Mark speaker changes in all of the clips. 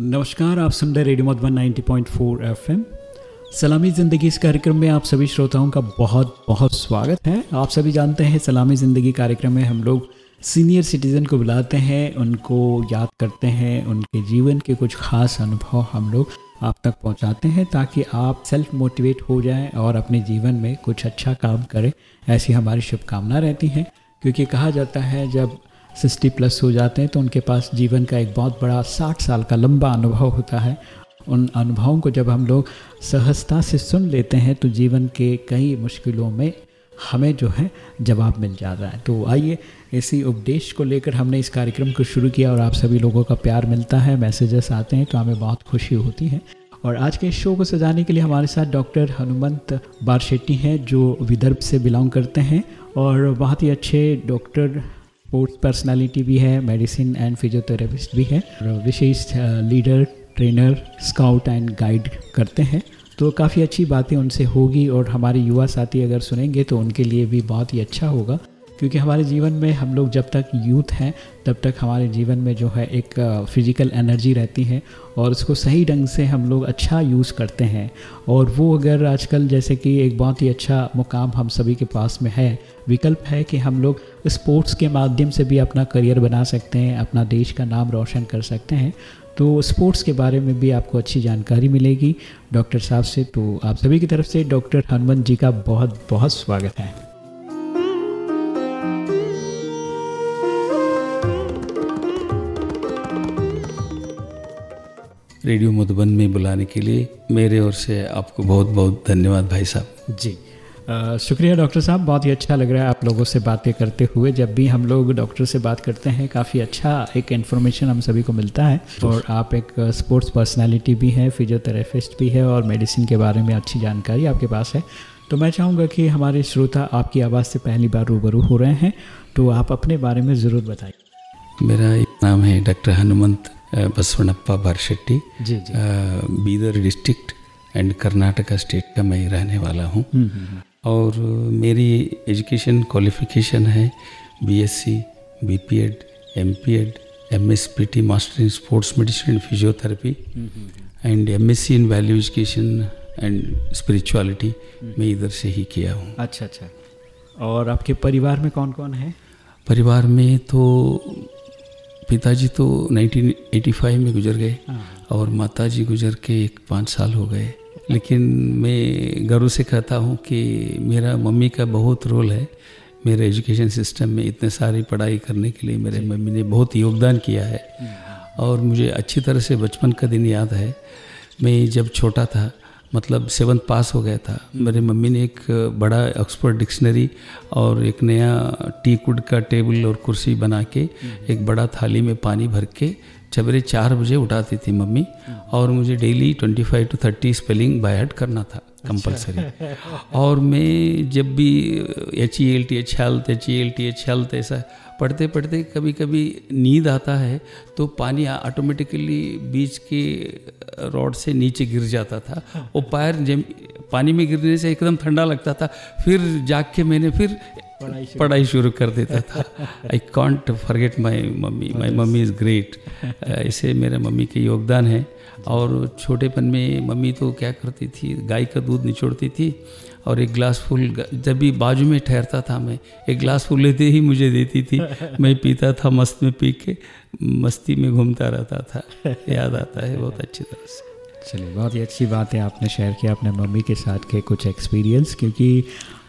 Speaker 1: नमस्कार, आप सुन रहे रेडियो मधुबन 90.4 एफएम। सलामी ज़िंदगी इस कार्यक्रम में आप सभी श्रोताओं का बहुत बहुत स्वागत है। आप सभी जानते हैं, सलामी ज़िंदगी कार्यक्रम में हम लोग सीनियर सिटीज़न को बुलाते हैं, उनको याद करते हैं, उनके जीवन के कुछ खास अनुभव हम लोग आप तक पहुंचाते हैं, ताकि आप सेल्फ मोटिवेट हो जाएँ और अपने जीवन में कुछ अच्छा काम करें, ऐसी हमारी शुभकामना रहती हैं। क्योंकि कहा जाता है, जब सिक्सटी प्लस हो जाते हैं तो उनके पास जीवन का एक बहुत बड़ा साठ साल का लंबा अनुभव होता है। उन अनुभवों को जब हम लोग सहजता से सुन लेते हैं तो जीवन के कई मुश्किलों में हमें जो है जवाब मिल जाता है। तो आइए, इसी उपदेश को लेकर हमने इस कार्यक्रम को शुरू किया और आप सभी लोगों का प्यार मिलता है, मैसेजेस आते हैं तो हमें बहुत खुशी होती है। और आज के शो को सजाने के लिए हमारे साथ डॉक्टर हनुमंत बारशेट्टी हैं, जो विदर्भ से बिलोंग करते हैं और बहुत ही अच्छे डॉक्टर स्पोर्ट्स पर्सनालिटी भी है मेडिसिन एंड फिजियोथेरेपिस्ट भी है। विशेष leader trainer scout and guide करते हैं। तो काफ़ी अच्छी बातें उनसे होगी और हमारे युवा साथी अगर सुनेंगे तो उनके लिए भी बहुत ही अच्छा होगा। क्योंकि हमारे जीवन में हम लोग जब तक यूथ हैं, तब तक हमारे जीवन में जो है एक फ़िज़िकल एनर्जी रहती है और उसको सही ढंग से हम लोग अच्छा यूज़ करते हैं। और वो अगर आजकल जैसे कि एक बहुत ही अच्छा मुकाम हम सभी के पास में है विकल्प है कि हम लोग स्पोर्ट्स के माध्यम से भी अपना करियर बना सकते हैं अपना देश का नाम रोशन कर सकते हैं। तो स्पोर्ट्स के बारे में भी आपको अच्छी जानकारी मिलेगी। डॉक्टर साहब से तो आप सभी की तरफ़ से डॉक्टर हनुमंत जी का बहुत बहुत स्वागत है।
Speaker 2: रेडियो मधुबन में बुलाने के लिए मेरे ओर से आपको बहुत बहुत धन्यवाद भाई साहब।
Speaker 1: जी। शुक्रिया डॉक्टर साहब। बहुत ही अच्छा लग रहा है आप लोगों से बातें करते हुए। जब भी हम लोग डॉक्टर से बात करते हैं काफ़ी अच्छा एक इन्फॉर्मेशन हम सभी को मिलता है। और आप एक स्पोर्ट्स पर्सनालिटी भी हैं फिजियोथेरेपिस्ट भी है और मेडिसिन के बारे में अच्छी जानकारी आपके पास है। तो मैं चाहूँगा कि हमारे श्रोता आपकी आवाज़ से पहली बार रूबरू हो रहे हैं तो आप अपने बारे में ज़रूर बताइए
Speaker 2: मेरा नाम है doctor Hanumant Basavanappa Barshetti.
Speaker 1: Ji ji.
Speaker 2: Bidar district and Karnataka state का मैं रहने वाला हूँ। और मेरी एजुकेशन क्वालिफिकेशन है BSc BPEd MPEd MSPT master in sports medicine and physiotherapy and MSc in value education and spirituality मैं इधर से ही किया हूँ।
Speaker 1: अच्छा अच्छा। और आपके परिवार में कौन कौन है?
Speaker 2: परिवार में तो पिताजी तो 1985 में गुजर गए और माताजी गुजर के एक पाँच साल हो गए। लेकिन मैं गर्व से कहता हूँ कि मेरा मम्मी का बहुत रोल है मेरे एजुकेशन सिस्टम में इतने सारी पढ़ाई करने के लिए मेरे मम्मी ने बहुत योगदान किया है। और मुझे अच्छी तरह से बचपन का दिन याद है। मैं जब छोटा था मतलब सेवन्थ पास हो गया था मेरे मम्मी ने एक बड़ा ऑक्सफोर्ड डिक्शनरी और एक नया टी कुड का टेबल और कुर्सी बना के एक बड़ा थाली में पानी भर के सवेरे चार बजे उठाती थी मम्मी और मुझे daily twenty five to thirty spelling by heart करना था कंपलसरी और मैं जब भी H E L T H health H E L T H health ऐसा पढ़ते पढ़ते कभी कभी नींद आता है तो पानी ऑटोमेटिकली बीच के रॉड से नीचे गिर जाता था। वो पैर जम पानी में गिरने से एकदम ठंडा लगता था फिर जाग के मैंने फिर पढ़ाई शुरू कर देता था। I can't forget my mummy my mummy is great ऐसे मेरे मम्मी के योगदान है। और छोटेपन में मम्मी तो क्या करती थी गाय का दूध निचोड़ती थी और एक गिलास फूल जब भी बाजू में ठहरता था मैं एक गिलास फूल लेते ही मुझे देती थी। मैं पीता था मस्त में पी के मस्ती में घूमता रहता था। याद आता है बहुत अच्छी तरह से।
Speaker 1: चलिए, बहुत ही अच्छी बात है आपने शेयर किया अपने मम्मी के साथ के कुछ एक्सपीरियंस क्योंकि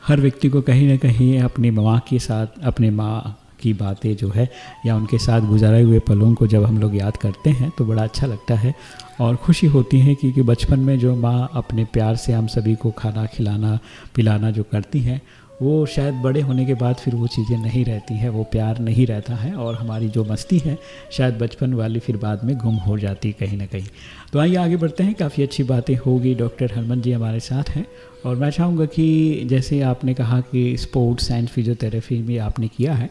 Speaker 1: हर व्यक्ति को कहीं ना कहीं अपनी माँ के साथ, अपने माँ की बातें जो है, या उनके साथ गुजारे हुए पलों को जब हम लोग याद करते हैं तो बड़ा अच्छा लगता है। और खुशी होती है क्योंकि बचपन में जो माँ अपने प्यार से हम सभी को खाना खिलाना, पिलाना जो करती हैं वो शायद बड़े होने के बाद फिर वो चीज़ें नहीं रहती हैं वो प्यार नहीं रहता है और हमारी जो मस्ती है शायद बचपन वाली फिर बाद में गुम हो जाती कहीं ना कहीं। तो आइए आगे बढ़ते हैं काफ़ी अच्छी बातें होगी डॉक्टर हरमन जी हमारे साथ हैं। और मैं चाहूँगा कि जैसे आपने कहा कि स्पोर्ट्स एंड फिजियोथेरेपी भी आपने किया है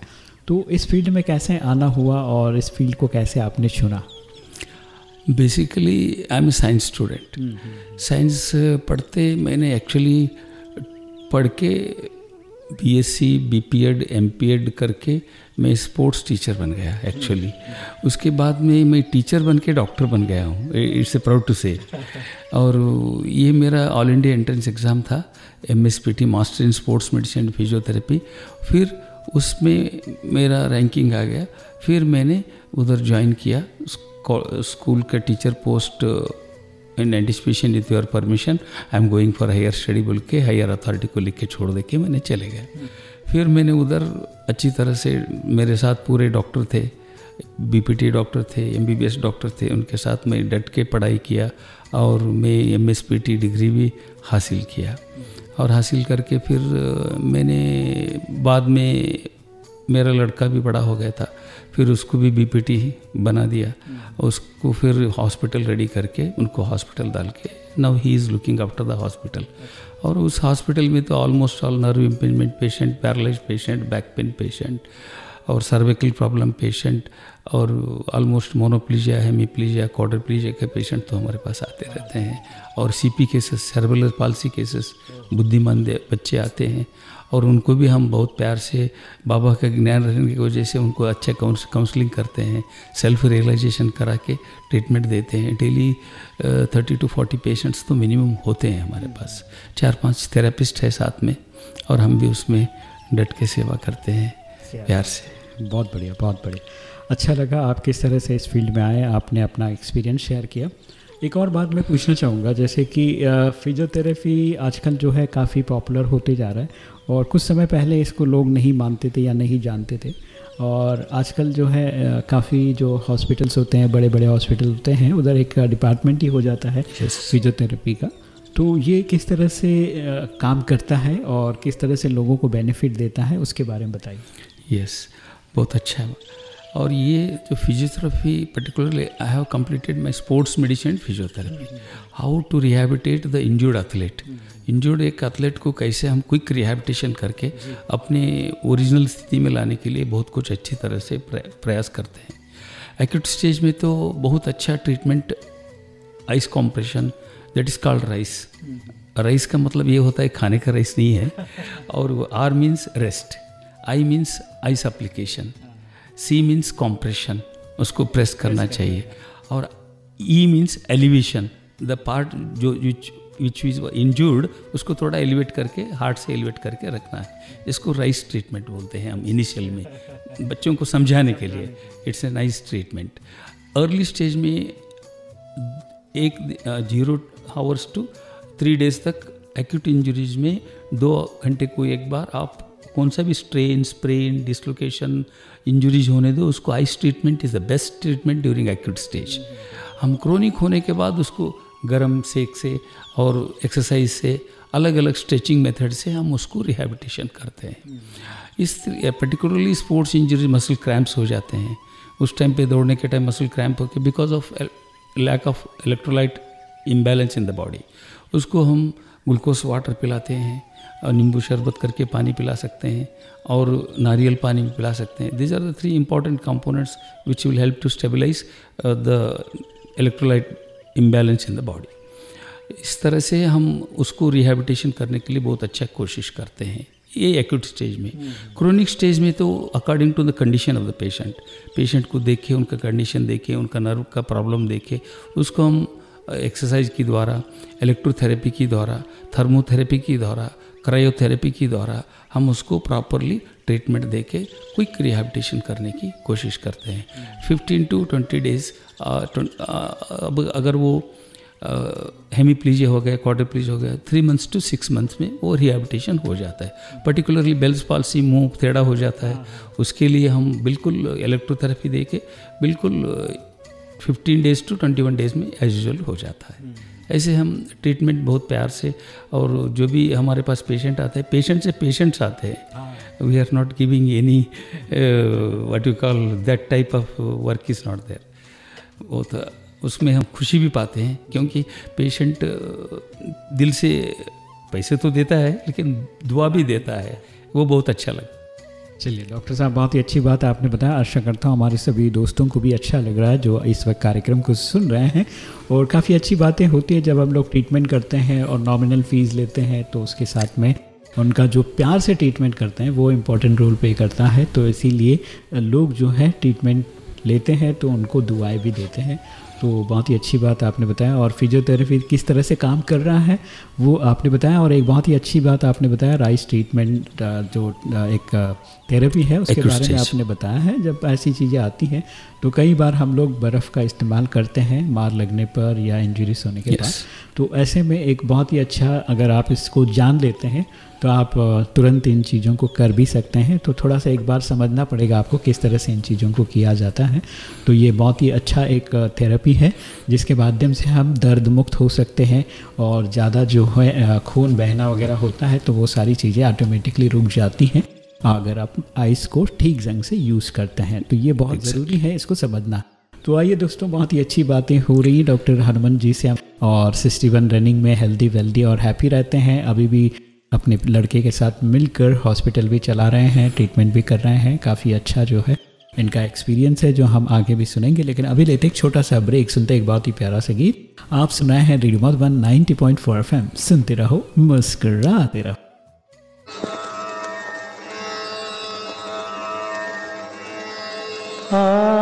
Speaker 1: तो इस फ़ील्ड में कैसे आना हुआ और इस फ़ील्ड को कैसे आपने चुना?
Speaker 2: Basically I am a science student science पढ़ते मैंने एक्चुअली पढ़ के बीएससी बीपीएड एमपीएड करके मैं स्पोर्ट्स टीचर बन गया एक्चुअली उसके बाद में मैं टीचर बन के डॉक्टर बन गया हूँ इट्स ए प्राउड टू से और ये मेरा ऑल इंडिया एंट्रेंस एग्ज़ाम था M S P T master in sports medicine and physiotherapy फिर उसमें मेरा रैंकिंग आ गया, फिर मैंने उधर ज्वाइन किया स्कूल का teacher post in anticipation with your permission I am going for higher study बोल के हायर अथॉरिटी को लिख के छोड़ दे के मैंने चले गए। फिर मैंने उधर अच्छी तरह से मेरे साथ पूरे डॉक्टर थे बीपीटी डॉक्टर थे एमबीबीएस डॉक्टर थे, उनके साथ मैं डट के पढ़ाई किया और मैं एमएसपीटी डिग्री भी हासिल किया। और हासिल करके फिर मैंने बाद में मेरा लड़का भी बड़ा हो गया था। फिर उसको भी बीपीटी बना दिया उसको फिर हॉस्पिटल रेडी करके उनको हॉस्पिटल डाल के now he is looking after the hospital और उस हॉस्पिटल में तो almost all nerve impingement patient paralyse patient back pain patient और सर्विकल प्रॉब्लम पेशेंट और ऑलमोस्ट मोनोप्लीजिया हेमीप्लीजिया क्वाड्रप्लीजिया के पेशेंट तो हमारे पास आते रहते हैं। और CP cases cerebral palsy cases बुद्धिमान बच्चे आते हैं। और उनको भी हम बहुत प्यार से बाबा का ज्ञान रहने की वजह से उनको अच्छे काउंसलिंग करते हैं सेल्फ रियलाइजेशन करा के ट्रीटमेंट देते हैं। Daily thirty to forty patients तो मिनिमम होते हैं हमारे पास। चार पाँच थेरेपिस्ट है साथ में और हम भी उसमें डट के सेवा करते हैं प्यार से।
Speaker 1: बहुत बढ़िया बहुत बढ़िया। अच्छा लगा आप किस तरह से इस फ़ील्ड में आए आपने अपना एक्सपीरियंस शेयर किया। एक और बात मैं पूछना चाहूँगा जैसे कि फिजियोथेरेपी आजकल जो है काफ़ी पॉपुलर होते जा रहा है और कुछ समय पहले इसको लोग नहीं मानते थे या नहीं जानते थे। और आजकल जो है काफ़ी जो हॉस्पिटल्स होते हैं बड़े बड़े हॉस्पिटल होते हैं उधर एक डिपार्टमेंट ही हो जाता है फिजियोथेरेपी का। तो ये किस तरह से काम करता है और किस तरह से लोगों को बेनिफिट देता है उसके बारे में बताइए।
Speaker 2: यस बहुत अच्छा है। और ये जो physiotherapy particularly I have completed my sports medicine physiotherapy how to rehabilitate the injured athlete injured एक एथलीट को कैसे हम क्विक रिहेबिटेशन करके अपने ओरिजिनल स्थिति में लाने के लिए बहुत कुछ अच्छी तरह से प्रयास करते हैं। एक्यूट स्टेज में तो बहुत अच्छा treatment ice compression that is called RICE RICE का मतलब ये होता है खाने का राइस नहीं है। और R means rest I means ice application C means compression उसको प्रेस करना चाहिए। और E means elevation the part जो विच इज़ इंजूर्ड उसको थोड़ा एलिवेट करके हार्ट से एलिवेट करके रखना है। इसको राइस ट्रीटमेंट बोलते हैं हम इनिशियल में बच्चों को समझाने के लिए। It's a nice treatment early stage में एक zero hours to three days तक एक्यूट इंजरीज में दो घंटे को एक बार आप कौन सा भी स्ट्रेन स्प्रेन डिसलोकेशन इंजरीज होने दो, उसको ice treatment is the best treatment during acute stage हम क्रोनिक होने के बाद उसको गर्म सेक से और एक्सरसाइज से अलग अलग स्ट्रेचिंग मेथड से हम उसको रिहेबिटेशन करते हैं. इस particularly sports injury muscle cramps हो जाते हैं. उस टाइम पे दौड़ने के टाइम मसल क्रैम्प होकर because of lack of electrolyte imbalance in the body उसको हम ग्लूकोज वाटर पिलाते हैं, और नींबू शरबत करके पानी पिला सकते हैं और नारियल पानी भी पिला सकते हैं। These are the three important components which will help to stabilize the electrolyte imbalance in the body इस तरह से हम उसको रिहेबिटेशन करने के लिए बहुत अच्छा कोशिश करते हैं। ये एक्यूट स्टेज में। क्रोनिक स्टेज में तो according to the condition of the patient patient को देखे उनका कंडीशन देखे उनका नर्व का प्रॉब्लम देखे उसको हम एक्सरसाइज के द्वारा इलेक्ट्रोथेरेपी के द्वारा थर्मोथेरेपी के द्वारा क्रायोथेरेपी के द्वारा हम उसको प्रॉपरली ट्रीटमेंट दे के क्विक रिहेबिटेशन करने की कोशिश करते हैं। फिफ्टीन टू ट्वेंटी डेज़ अब अगर वो हेमीप्लीजिया हो गया क्वाड्रिप्लीज हो गया three months to six months में वो रिहेबिटेशन हो जाता है। पर्टिकुलरली बेल्स पॉलिसी मुँह टेढ़ा हो जाता है। उसके लिए हम बिल्कुल इलेक्ट्रोथेरेपी दे के बिल्कुल fifteen days to twenty one days में एज यूजल हो जाता है। ऐसे हम ट्रीटमेंट बहुत प्यार से और जो भी हमारे पास पेशेंट आते हैं पेशेंट से पेशेंट्स आते हैं। We are not giving any what you call that type of work is not there वो तो उसमें हम खुशी भी पाते हैं क्योंकि पेशेंट दिल से पैसे तो देता है लेकिन दुआ भी देता है। वो बहुत अच्छा लगता
Speaker 1: चलिए, डॉक्टर साहब, बहुत ही अच्छी बात आपने बताया। आशा करता हूँ हमारे सभी दोस्तों को भी अच्छा लग रहा है जो इस वक्त कार्यक्रम को सुन रहे हैं। और काफ़ी अच्छी बातें होती है जब हम लोग ट्रीटमेंट करते हैं और नॉमिनल फ़ीस लेते हैं तो उसके साथ में उनका जो प्यार से ट्रीटमेंट करते हैं, वो इम्पोर्टेंट रोल प्ले करता है। तो इसीलिए लोग जो है ट्रीटमेंट लेते हैं तो उनको दुआएँ भी देते हैं। तो बहुत ही अच्छी बात आपने बताया। और फिजियोथेरेपी किस तरह से काम कर रहा है वो आपने बताया। और एक बहुत ही अच्छी बात आपने बताया राइस ट्रीटमेंट जो एक थेरेपी है उसके बारे में आपने बताया है। जब ऐसी चीज़ें आती हैं तो कई बार हम लोग बर्फ़ का इस्तेमाल करते हैं मार लगने पर या इंजरीज होने के yes. बाद। तो ऐसे में एक बहुत ही अच्छा अगर आप इसको जान लेते हैं तो आप तुरंत इन चीज़ों को कर भी सकते हैं। तो थोड़ा सा एक बार समझना पड़ेगा आपको किस तरह से इन चीज़ों को किया जाता है। तो ये बहुत ही अच्छा एक थेरेपी है जिसके माध्यम से हम दर्द मुक्त हो सकते हैं और ज़्यादा जो है खून बहना वगैरह होता है तो वो सारी चीज़ें ऑटोमेटिकली रुक जाती हैं अगर आप आइस को ठीक ढंग से यूज़ करते हैं। तो ये बहुत ज़रूरी है इसको समझना। तो आइए दोस्तों बहुत ही अच्छी बातें हो रही हैं। डॉक्टर हनुमान जी से और सिक्सटी वन रनिंग में हेल्दी वेल्दी और हैप्पी रहते हैं। अभी भी अपने लड़के के साथ मिलकर हॉस्पिटल भी चला रहे हैं ट्रीटमेंट भी कर रहे हैं। काफ़ी अच्छा जो है, इनका एक्सपीरियंस है, जो हम आगे भी सुनेंगे। लेकिन अभी लेते एक छोटा सा ब्रेक सुनते एक बहुत ही प्यारा सा गीत। आप सुनाए हैं रेडियो मधुबन 90.4 एफएम। सुनते रहो, मुस्कराते रहो।
Speaker 3: सुख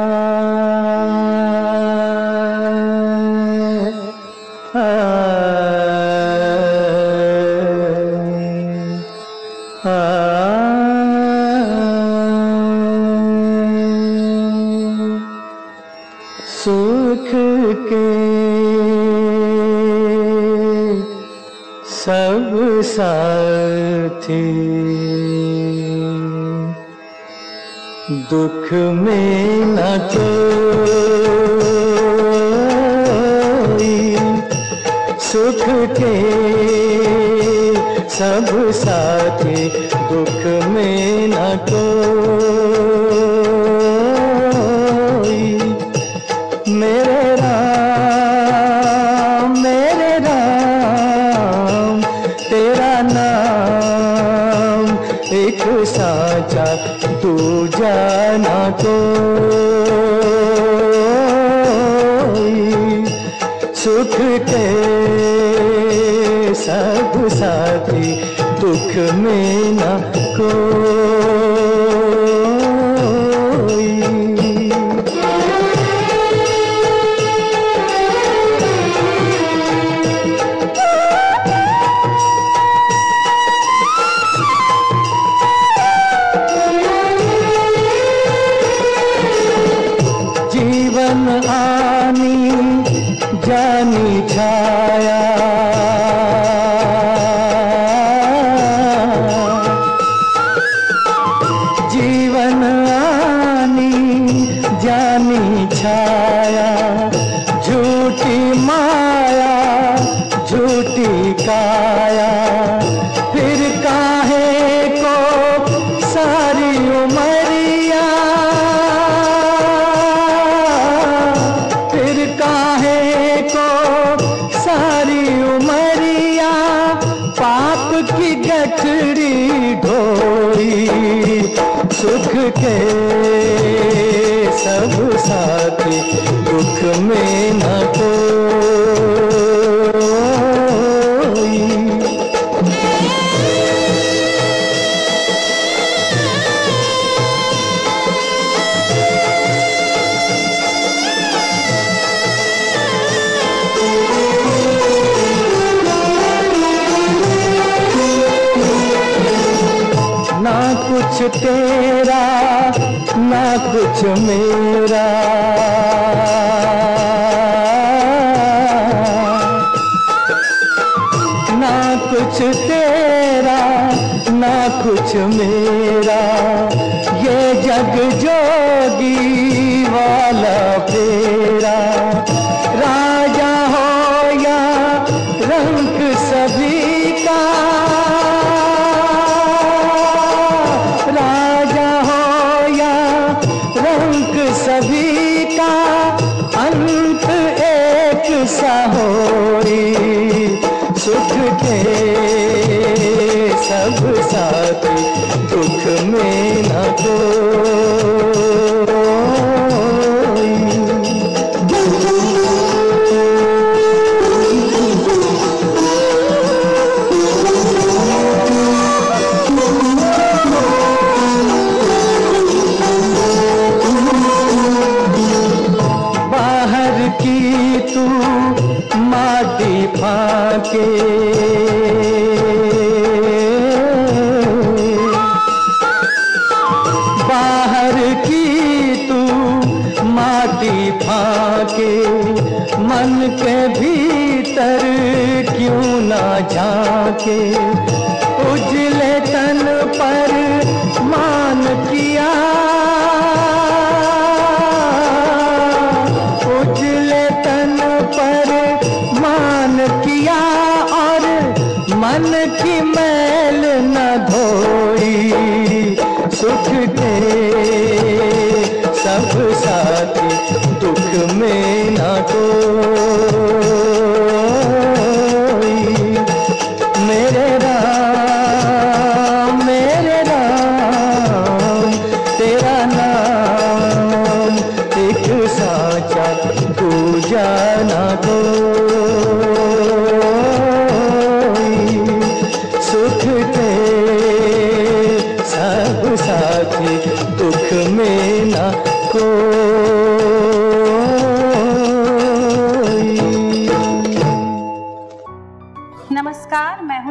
Speaker 3: सभी का अंत एक सा होई सुख के सब साथ दुख में न कोई बाहर की तू माटी फाके मन के भीतर क्यों ना झाके?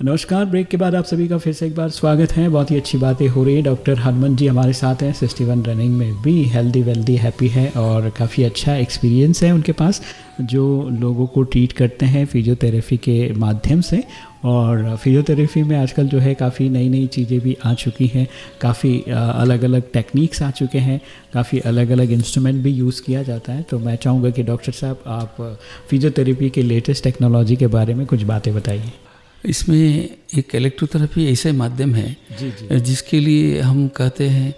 Speaker 1: नमस्कार, ब्रेक के बाद आप सभी का फिर से एक बार स्वागत है। बहुत ही अच्छी बातें हो रही है। डॉक्टर हनुमान जी हमारे साथ हैं। सिक्सटी वन रनिंग में भी हेल्दी वेल्दी हैप्पी है और काफ़ी अच्छा एक्सपीरियंस है उनके पास, जो लोगों को ट्रीट करते हैं फिजियोथेरेपी के माध्यम से। और फिजियोथेरेपी में आजकल जो है काफ़ी नई नई चीज़ें भी आ चुकी हैं। काफ़ी अलग अलग टेक्निक्स आ चुके हैं। काफ़ी अलग अलग इंस्ट्रूमेंट भी यूज़ किया जाता है। तो मैं चाहूँगा कि डॉक्टर साहब, आप फिजियोथेरेपी के लेटेस्ट टेक्नोलॉजी के बारे में कुछ बातें बताइए।
Speaker 2: इसमें एक इलेक्ट्रोथेरेपी ऐसा माध्यम है
Speaker 1: जी, जी।
Speaker 2: जिसके लिए हम कहते हैं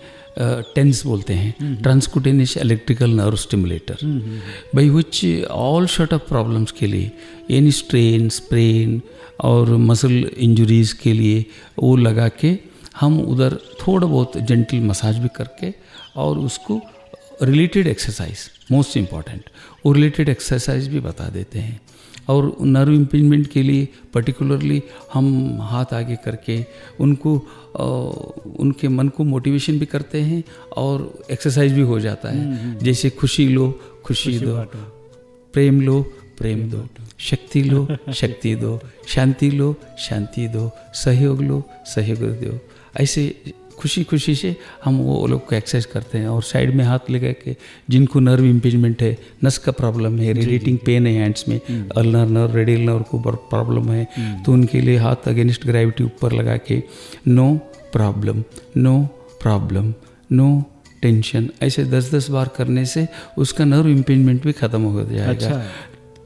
Speaker 2: टेंस बोलते हैं transcutaneous electrical nerve stimulator by which all short of problems के लिए एनी स्ट्रेन स्प्रेन और मसल इंजरीज के लिए वो लगा के हम उधर थोड़ा बहुत जेंटल मसाज भी करके और उसको रिलेटेड एक्सरसाइज मोस्ट इंपॉर्टेंट वो रिलेटेड एक्सरसाइज भी बता देते हैं। और नर्व इम्पिंजमेंट के लिए पर्टिकुलरली हम हाथ आगे करके उनको उनके मन को मोटिवेशन भी करते हैं और एक्सरसाइज भी हो जाता है। जैसे खुशी लो खुशी दो। प्रेम लो प्रेम दो। शक्ति लो शक्ति दो। शांति लो शांति दो। सहयोग लो सहयोग दो। ऐसे खुशी खुशी से हम वो लोग को एक्सरसाइज करते हैं और साइड में हाथ लगा के जिनको नर्व इम्पेजमेंट है नस का प्रॉब्लम है रेडिएटिंग पेन है हैंड्स में अल्नर नर्व रेडियल नर्व को प्रॉब्लम है तो उनके लिए हाथ अगेंस्ट ग्रेविटी ऊपर लगा के no problem no problem no tension ऐसे दस दस बार करने से उसका नर्व इम्पेजमेंट भी खत्म हो जाएगा।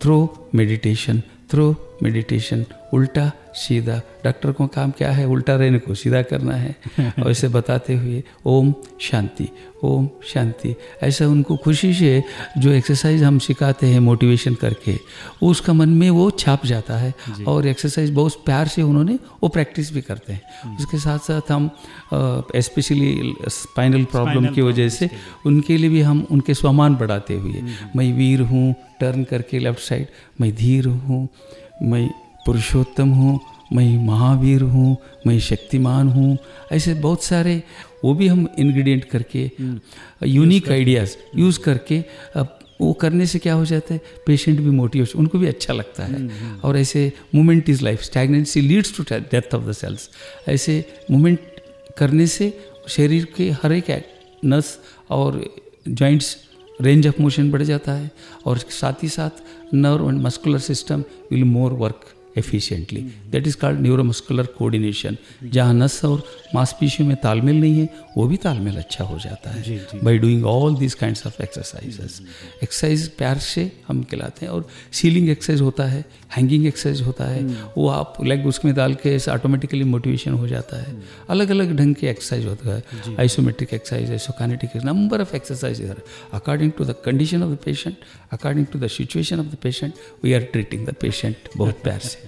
Speaker 2: थ्रो मेडिटेशन थ्रो मेडिटेशन उल्टा सीधा। डॉक्टर को काम क्या है? उल्टा रहने को सीधा करना है। और इसे बताते हुए ओम शांति ओम शांति। ऐसा उनको खुशी से जो एक्सरसाइज हम सिखाते हैं मोटिवेशन करके उसका मन में वो छाप जाता है। और एक्सरसाइज बहुत प्यार से उन्होंने वो प्रैक्टिस भी करते हैं। उसके साथ साथ हम स्पेशली स्पाइनल प्रॉब्लम की वजह से उनके लिए भी हम उनके स्वमान बढ़ाते हुए मैं वीर हूँ टर्न करके लेफ़्ट साइड मैं धीर हूँ मैं पुरुषोत्तम हूँ मैं महावीर हूँ मैं शक्तिमान हूँ। ऐसे बहुत सारे वो भी हम इंग्रेडिएंट करके यूनिक आइडियाज़ यूज़ करके। अब वो करने से क्या हो जाता है पेशेंट भी मोटिवेशन उनको भी अच्छा लगता है। और ऐसे movement is life stagnancy leads to death of the cells ऐसे मूवमेंट करने से शरीर के हर एक नस और जॉइंट्स रेंज ऑफ़ मोशन बढ़ जाता है और साथ ही साथ nerve and muscular system will more work efficiently that is called neuromuscular coordination जहाँ नस और मांसपेशियों में तालमेल नहीं है वो भी तालमेल अच्छा हो जाता है by doing all this kind of exercises exercise प्यार से हम खिलाते हैं और सीलिंग एक्सरसाइज होता है हैंगिंग एक्सरसाइज होता है वो आप लेग उसमें डाल के ऑटोमेटिकली मोटिवेशन हो जाता है। अलग अलग ढंग के एक्सरसाइज होता है। Isometric exercise isokinetic number of exercise इधर। According to the condition of the patient according to the situation of the patient we are treating the patient बहुत प्यार से।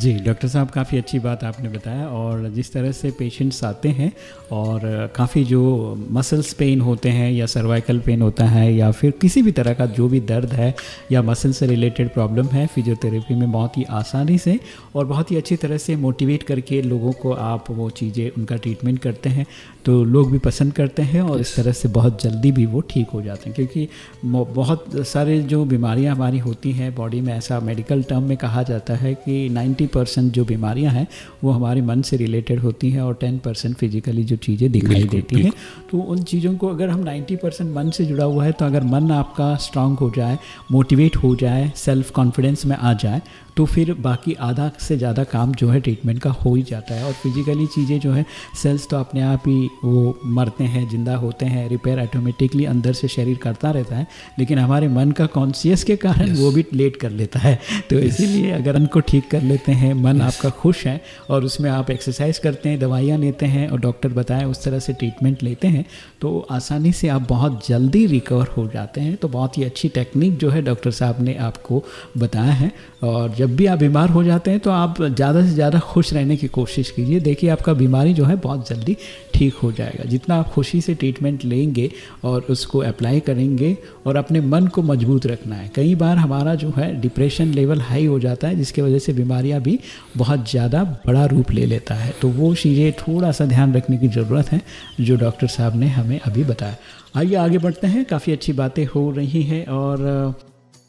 Speaker 1: जी डॉक्टर साहब काफ़ी अच्छी बात आपने बताया और जिस तरह से पेशेंट्स आते हैं और काफ़ी जो मसल्स पेन होते हैं या सर्वाइकल पेन होता है या फिर किसी भी तरह का जो भी दर्द है या मसल से रिलेटेड प्रॉब्लम है फिजियोथेरेपी में बहुत ही आसानी से और बहुत ही अच्छी तरह से मोटिवेट करके लोगों को आप वो चीज़ें उनका ट्रीटमेंट करते हैं तो लोग भी पसंद करते हैं और इस तरह से बहुत जल्दी भी वो ठीक हो जाते हैं। क्योंकि बहुत सारे जो बीमारियाँ हमारी होती हैं बॉडी में ऐसा मेडिकल टर्म में कहा जाता है कि 90 परसेंट जो बीमारियाँ हैं वो हमारे मन से रिलेटेड होती हैं और टेन परसेंट फिजिकली जो चीज़ें दिखाई देती हैं। तो उन चीज़ों को अगर हम 90 परसेंट मन से जुड़ा हुआ है तो अगर मन आपका स्ट्रांग हो जाए मोटिवेट हो जाए सेल्फ कॉन्फिडेंस में आ जाए तो फिर बाकी आधा से ज़्यादा काम जो है ट्रीटमेंट का हो ही जाता है और फिजिकली चीज़ें जो है सेल्स तो अपने आप ही वो मरते हैं ज़िंदा होते हैं रिपेयर ऑटोमेटिकली अंदर से शरीर करता रहता है लेकिन हमारे मन का कॉन्शियस के कारण yes. वो भी लेट कर लेता है तो yes. इसीलिए अगर उनको ठीक कर लेते हैं मन yes. आपका खुश है और उसमें आप एक्सरसाइज करते हैं दवाइयाँ लेते हैं और डॉक्टर बताएँ उस तरह से ट्रीटमेंट लेते हैं तो आसानी से आप बहुत जल्दी रिकवर हो जाते हैं तो बहुत ही अच्छी टेक्निक जो है डॉक्टर साहब ने आपको बताया है और जब भी आप बीमार हो जाते हैं तो आप ज़्यादा से ज़्यादा खुश रहने की कोशिश कीजिए। देखिए, आपका बीमारी जो है बहुत जल्दी ठीक हो जाएगा। जितना आप खुशी से ट्रीटमेंट लेंगे और उसको अप्लाई करेंगे और अपने मन को मज़बूत रखना है। कई बार हमारा जो है डिप्रेशन लेवल हाई हो जाता है, जिसकी वजह से बीमारियाँ भी बहुत ज़्यादा बड़ा रूप ले लेता है। तो वो चीज़ें थोड़ा सा ध्यान रखने की ज़रूरत है, जो डॉक्टर साहब ने हमें अभी बताया। आइए, आगे बढ़ते हैं। काफ़ी अच्छी बातें हो रही हैं और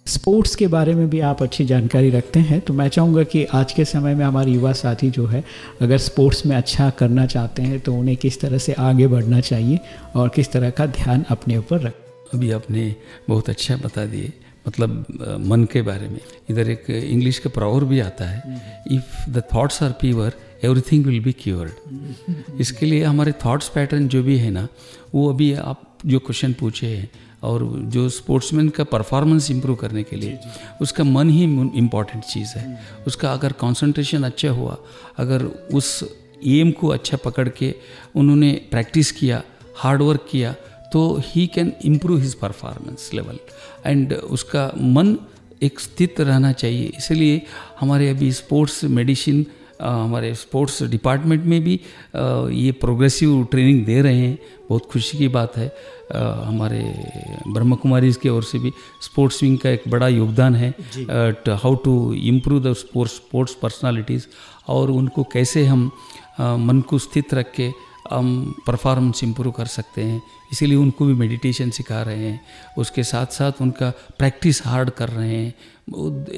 Speaker 1: स्पोर्ट्स के बारे में भी आप अच्छी जानकारी रखते हैं तो मैं चाहूँगा कि आज के समय में हमारे युवा साथी जो है अगर स्पोर्ट्स में अच्छा करना चाहते हैं तो उन्हें किस तरह से आगे बढ़ना चाहिए और किस तरह का ध्यान अपने ऊपर रख
Speaker 2: अभी आपने बहुत अच्छा बता दिए मतलब मन के बारे में। इधर एक इंग्लिश का प्रावर भी आता है if the thoughts are pure everything will be cured इसके लिए हमारे थॉट्स पैटर्न जो भी है ना वो अभी आप जो क्वेश्चन पूछे हैं और जो स्पोर्ट्समैन का परफॉर्मेंस इंप्रूव करने के लिए उसका मन ही इंपॉर्टेंट चीज़ है। उसका अगर कंसंट्रेशन अच्छा हुआ अगर उस एम को अच्छा पकड़ के उन्होंने प्रैक्टिस किया हार्ड वर्क किया तो he can improve his performance level and उसका मन एक स्थित रहना चाहिए। इसलिए हमारे अभी स्पोर्ट्स मेडिसिन हमारे स्पोर्ट्स डिपार्टमेंट में भी ये प्रोग्रेसिव ट्रेनिंग दे रहे हैं। बहुत खुशी की बात है। हमारे ब्रह्म कुमारी की ओर से भी स्पोर्ट्स विंग का एक बड़ा योगदान है। How to improve the sports sports personalities और उनको कैसे हम मन को स्थित रख के हम परफॉर्मेंस इम्प्रूव कर सकते हैं। इसीलिए उनको भी मेडिटेशन सिखा रहे हैं। उसके साथ साथ उनका प्रैक्टिस हार्ड कर रहे हैं।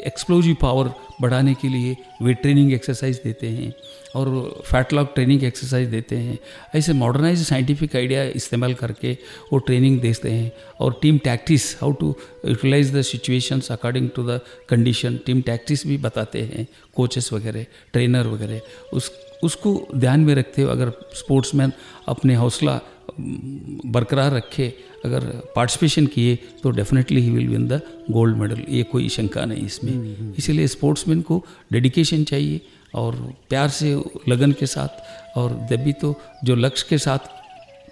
Speaker 2: एक्सप्लोजिव पावर बढ़ाने के लिए वेट ट्रेनिंग एक्सरसाइज देते हैं और फैट लॉक ट्रेनिंग एक्सरसाइज देते हैं। ऐसे मॉडर्नाइज साइंटिफिक आइडिया इस्तेमाल करके वो ट्रेनिंग देते हैं और team tactics how to utilize the situations according to the condition team tactics भी बताते हैं। कोचेस वगैरह ट्रेनर वगैरह, उस उसको ध्यान में रखते हुए अगर स्पोर्ट्समैन अपने हौसला बरकरार रखे अगर पार्टिसिपेशन किए तो definitely he will win the gold medal ये कोई शंका नहीं इसमें। इसीलिए स्पोर्ट्समैन को डेडिकेशन चाहिए और प्यार से लगन के साथ और जब भी तो जो लक्ष्य के साथ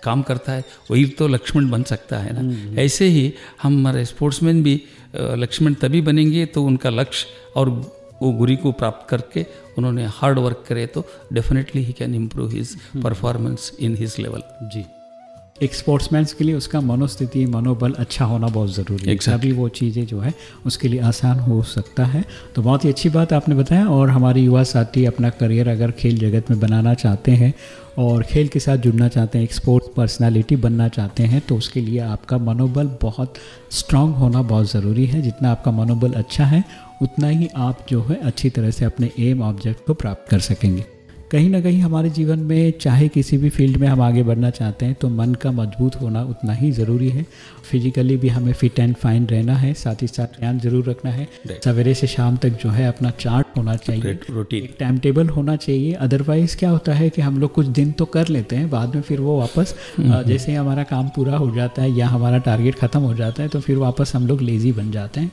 Speaker 2: काम करता है वही तो लक्ष्मण बन सकता है ना। ऐसे ही हम हमारे स्पोर्ट्समैन भी लक्ष्मण तभी बनेंगे तो उनका लक्ष्य और वो गुरी को प्राप्त करके उन्होंने हार्ड वर्क करे तो definitely he can improve his performance in his level
Speaker 1: जी। एक स्पोर्ट्समैन के लिए उसका मनोस्थिति मनोबल अच्छा होना बहुत ज़रूरी है।
Speaker 2: Exactly.
Speaker 1: तभी वो चीज़ें जो है उसके लिए आसान हो सकता है। तो बहुत ही अच्छी बात आपने बताया और हमारे युवा साथी अपना करियर अगर खेल जगत में बनाना चाहते हैं और खेल के साथ जुड़ना चाहते हैं एक स्पोर्ट्स पर्सनालिटी बनना चाहते हैं तो उसके लिए आपका मनोबल बहुत स्ट्रांग होना बहुत ज़रूरी है। जितना आपका मनोबल अच्छा है उतना ही आप जो है अच्छी तरह से अपने एम ऑब्जेक्ट को प्राप्त कर सकेंगे। कहीं ना कहीं हमारे जीवन में चाहे किसी भी फ़ील्ड में हम आगे बढ़ना चाहते हैं तो मन का मज़बूत होना उतना ही ज़रूरी है। फिजिकली भी हमें फिट एंड फाइन रहना है साथ ही साथ ध्यान ज़रूर रखना है। सवेरे से शाम तक जो है अपना चार्ट होना चाहिए।
Speaker 2: रूटीन
Speaker 1: टाइम टेबल होना चाहिए। अदरवाइज़ क्या होता है कि हम लोग कुछ दिन तो कर लेते हैं बाद में फिर वो वापस जैसे ही हमारा काम पूरा हो जाता है या हमारा टारगेट ख़त्म हो जाता है तो फिर वापस हम लोग लेज़ी बन जाते हैं।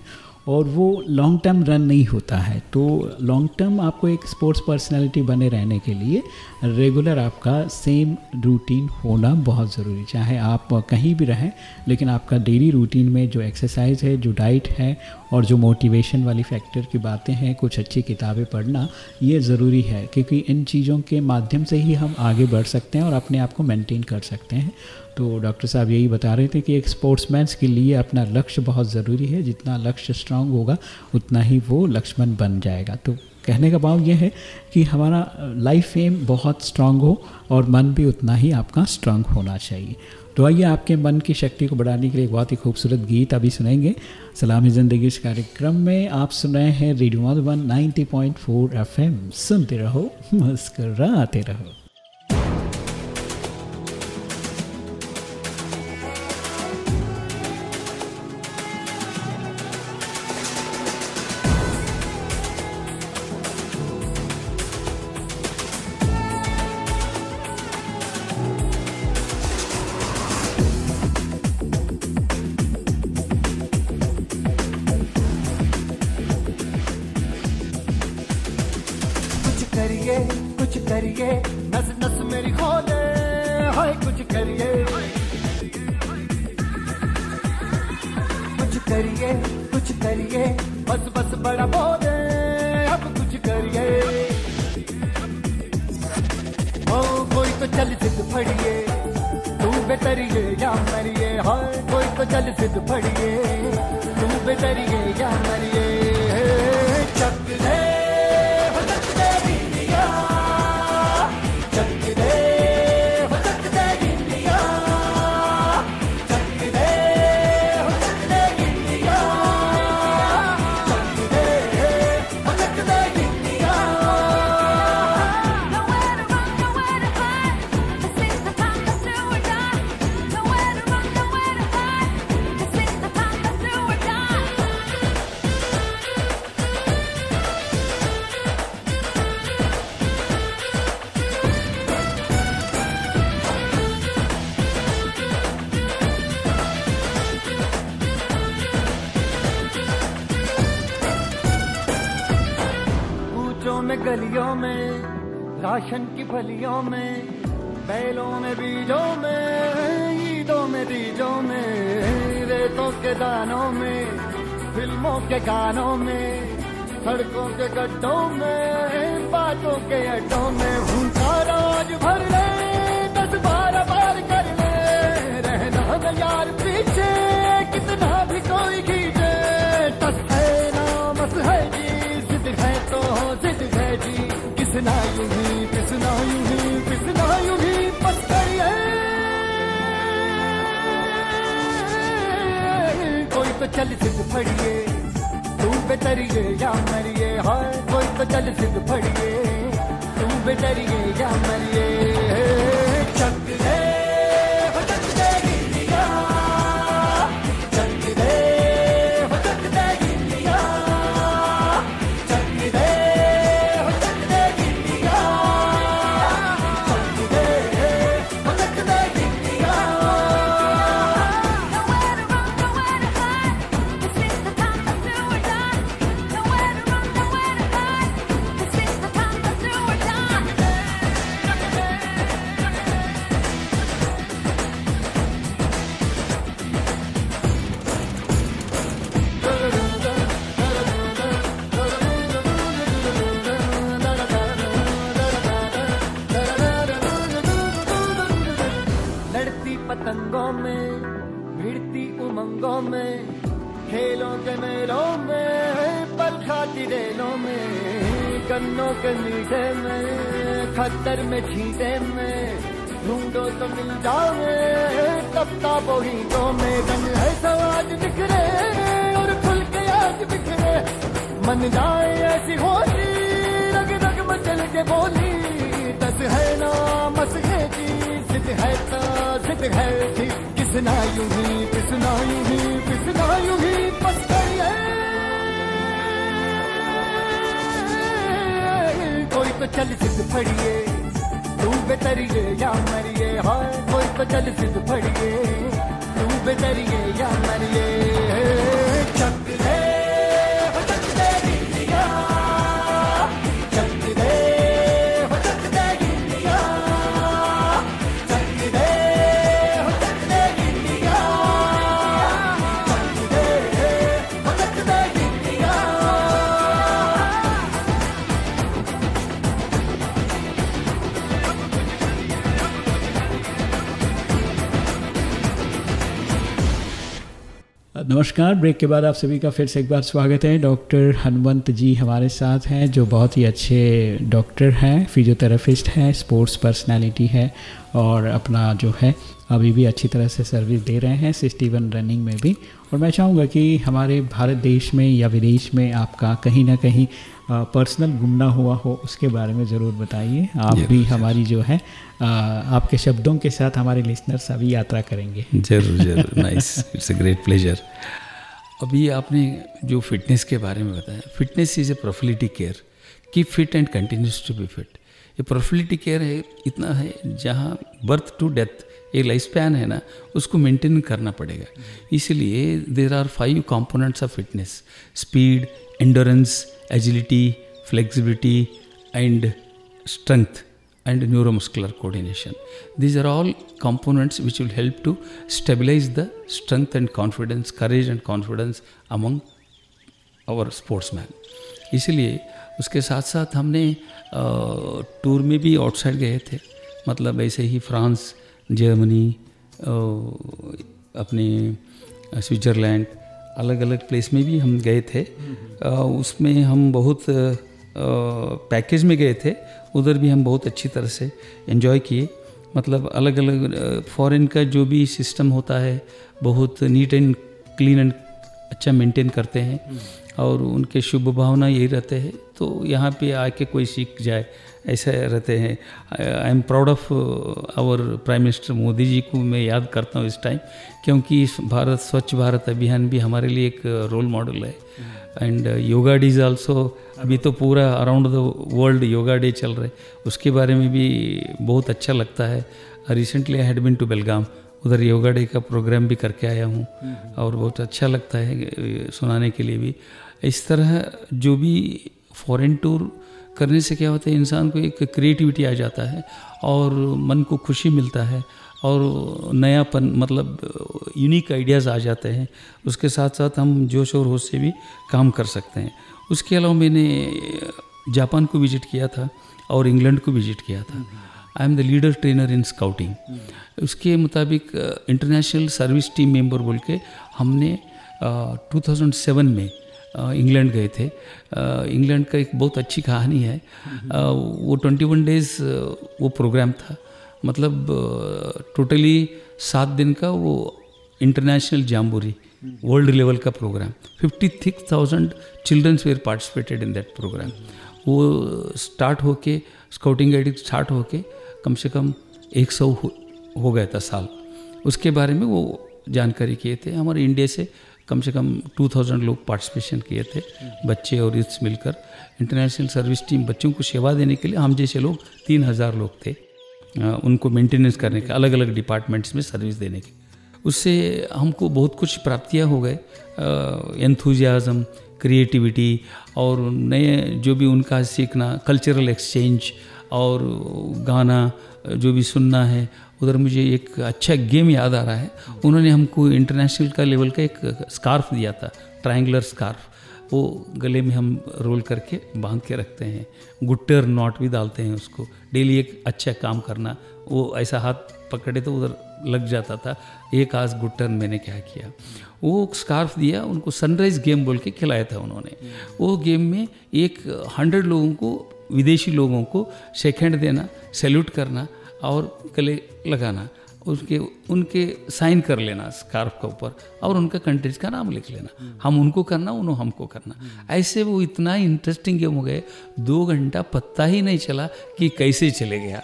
Speaker 1: और वो लॉन्ग टर्म रन नहीं होता है। तो लॉन्ग टर्म आपको एक स्पोर्ट्स पर्सनैलिटी बने रहने के लिए रेगुलर आपका सेम रूटीन होना बहुत ज़रूरी चाहे आप कहीं भी रहें, लेकिन आपका डेली रूटीन में जो एक्सरसाइज है, जो डाइट है, और जो मोटिवेशन वाली फैक्टर की बातें हैं, कुछ अच्छी किताबें पढ़ना, ये ज़रूरी है। क्योंकि इन चीज़ों के माध्यम से ही हम आगे बढ़ सकते हैं और अपने आप को मेंटेन कर सकते हैं। तो डॉक्टर साहब यही बता रहे थे कि एक स्पोर्ट्समैन के लिए अपना लक्ष्य बहुत ज़रूरी है। जितना लक्ष्य स्ट्रांग होगा, उतना ही वो लक्ष्मण बन जाएगा। तो कहने का भाव ये है कि हमारा लाइफ एम बहुत स्ट्रांग हो और मन भी उतना ही आपका स्ट्रांग होना चाहिए। तो आइए आपके मन की शक्ति को बढ़ाने के लिए बहुत ही खूबसूरत गीत अभी सुनेंगे। सलामी ज़िंदगी इस कार्यक्रम में आप सुन रहे हैं रेडियो मधुबन 90.4 एफएम। सुनते रहो, मुस्कराते रहो।
Speaker 4: गलियों में, राशन की फलियों में, बैलों में, बीजों में, ईदों में बीजों में, रेतों के दानों में, फ़िल्मों के गानों में, सड़कों के गड्ढों में, बातों के अड्डों में भूखा राज भर ले, दस बार बार कर ले, रहना यार पीछे, कितना किसना यूँ ही पिसना यूँ ही पिसना यूँ ही बस कोई तो चल सिद्ध फड़िए तू बेतरिए या मरिए हाय कोई तो चल सिद्ध फड़िए तू बेतरिए या मरिए खेलों में पल खाती रेलों में। गन्नों के मीठे में, खद्दर में छींटे में। ढूंढो तो मिल जाओगे तपता बोहीटों में। रंग है समाज बिखरे और खुल के आज बिखरे। मन जाए ऐसी होली रग रग मचल के बोली। दस है ना मस है जी है तो जिद है जी किसना यूँ ही, किसना यूँ ही, किसना यूँ ही करिए कोई तो चल सिद्ध फड़िए, तू बेतरिए या मरिए, हाय, कोई तो चल सिद्ध फड़िए, तू बेतरिए या मरिए।
Speaker 1: नमस्कार। ब्रेक के बाद आप सभी का फिर से एक बार स्वागत है। डॉक्टर हनुमंत जी हमारे साथ हैं, जो बहुत ही अच्छे डॉक्टर हैं, फिजियोथेरापिस्ट हैं, स्पोर्ट्स पर्सनालिटी है और अपना जो है, अभी भी अच्छी तरह से सर्विस दे रहे हैं सिक्सटी वन रनिंग में भी। और मैं चाहूँगा कि हमारे भारत देश में या विदेश में आपका कहीं ना कहीं पर्सनल घूमना हुआ हो उसके बारे में ज़रूर बताइए। आप भी हमारी जो है आपके शब्दों के साथ हमारे लिसनर्स अभी यात्रा करेंगे।
Speaker 2: ज़रूर ज़रूर। Nice it's a great pleasure अभी आपने जो फिटनेस के बारे में बताया fitness is a prophylactic care keep fit and continues to be fit ये प्रोफिलिटी केयर है इतना है जहाँ बर्थ टू डेथ ये लाइफ स्पैन है ना उसको मेंटेन करना पड़ेगा। इसलिए there are five components of fitness speed endurance agility flexibility and strength and neuromuscular coordination. These are all components which will help to stabilize the strength and confidence, courage and confidence among our sportsman. इसलिए उसके साथ साथ हमने tour में भी outside गए थे मतलब ऐसे ही फ्रांस जर्मनी अपने स्विट्ज़रलैंड अलग अलग प्लेस में भी हम गए थे। उसमें हम बहुत पैकेज में गए थे। उधर भी हम बहुत अच्छी तरह से एंजॉय किए। मतलब अलग अलग फॉरेन का जो भी सिस्टम होता है बहुत नीट एंड क्लीन एंड अच्छा मेंटेन करते हैं। और उनके शुभ भावना यही रहते हैं। तो यहाँ पे आके कोई सीख जाए ऐसा रहते हैं। I am proud of our prime minister Modi ji को मैं याद करता हूँ इस टाइम क्योंकि भारत, स्वच्छ भारत अभियान भी हमारे लिए एक रोल मॉडल है। And yoga day is also अभी तो पूरा around the world yoga day चल रहे उसके बारे में भी बहुत अच्छा लगता है। Recently I had been to Belgaum उधर योगा डे का प्रोग्राम भी करके आया हूँ। और बहुत अच्छा लगता है सुनाने के लिए भी। इस तरह जो भी फॉरेन टूर करने से क्या होता है, इंसान को एक क्रिएटिविटी आ जाता है और मन को खुशी मिलता है और नयापन मतलब यूनिक आइडियाज़ आ जाते हैं। उसके साथ साथ हम जोश और होश से भी काम कर सकते हैं। उसके अलावा मैंने जापान को विज़िट किया था और इंग्लैंड को विज़िट किया था। I am the leader trainer in scouting उसके मुताबिक इंटरनेशनल सर्विस टीम मेंबर बोल के हमने थाउज़ेंड सेवन में इंग्लैंड गए थे। इंग्लैंड का एक बहुत अच्छी कहानी है। वो ट्वेंटी वन डेज़ वो प्रोग्राम था। मतलब टोटली सात दिन का वो इंटरनेशनल जाम्बोरी वर्ल्ड लेवल का program. Fifty six thousand childrens were participated in that program. वो स्टार्ट होके स्काउटिंग गाइडिंग स्टार्ट होके कम से कम एक सौ हो, हो गया था साल। उसके बारे में वो जानकारी किए थे। हमारे इंडिया से कम से कम 2000 लोग पार्टिसिपेशन किए थे, बच्चे और यूथ्स मिलकर। इंटरनेशनल सर्विस टीम बच्चों को सेवा देने के लिए, हम जैसे लोग तीन हज़ार लोग थे उनको मेंटेनेंस करने के अलग अलग डिपार्टमेंट्स में सर्विस देने के। उससे हमको बहुत कुछ प्राप्तियाँ हो गए एंथुजियाज़म क्रिएटिविटी और नए, जो भी उनका सीखना कल्चरल एक्सचेंज और गाना, जो भी सुनना है उधर मुझे एक अच्छा गेम याद आ रहा है। उन्होंने हमको इंटरनेशनल का लेवल का एक स्कार्फ दिया था ट्रायंगुलर स्कार्फ वो गले में हम रोल करके बाँध के रखते हैं। गुट्टर नॉट भी डालते हैं उसको। डेली एक अच्छा काम करना। वो ऐसा हाथ पकड़े तो उधर लग जाता था। एक आज गुट्टर मैंने क्या किया? वो स्कार्फ दिया, उनको सनराइज गेम बोल के खिलाया था उन्होंने। वो गेम में एक हंड्रेड लोगों को, विदेशी लोगों को सेकेंड देना सैल्यूट करना और गले लगाना, उसके, उनके साइन कर लेना स्कार्फ के ऊपर और उनका कंट्रीज़ का नाम लिख लेना। हम उनको करना उन्होंने हमको करना। ऐसे वो इतना इंटरेस्टिंग गेम हो गए, दो घंटा पत्ता ही नहीं चला कि कैसे चले गया।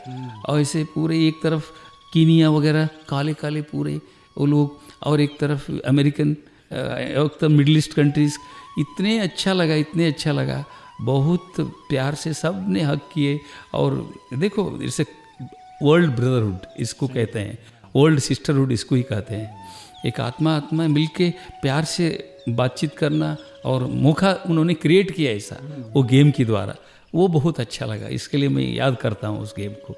Speaker 2: और ऐसे पूरे एक तरफ़ कीनिया वगैरह, काले काले पूरे वो लोग और एक तरफ़ अमेरिकन एक तरफ़ मिडल ईस्ट कंट्रीज़ इतने अच्छा लगा, इतने अच्छा लगा। बहुत प्यार से सबने हक किए और देखो जैसे वर्ल्ड ब्रदरहुड इसको कहते हैं। वर्ल्ड सिस्टरहुड इसको ही कहते हैं। एक आत्मा आत्मा मिल के प्यार से बातचीत करना और मौका उन्होंने क्रिएट किया ऐसा, वो गेम के द्वारा। वो बहुत अच्छा लगा। इसके लिए मैं याद करता हूँ उस गेम को।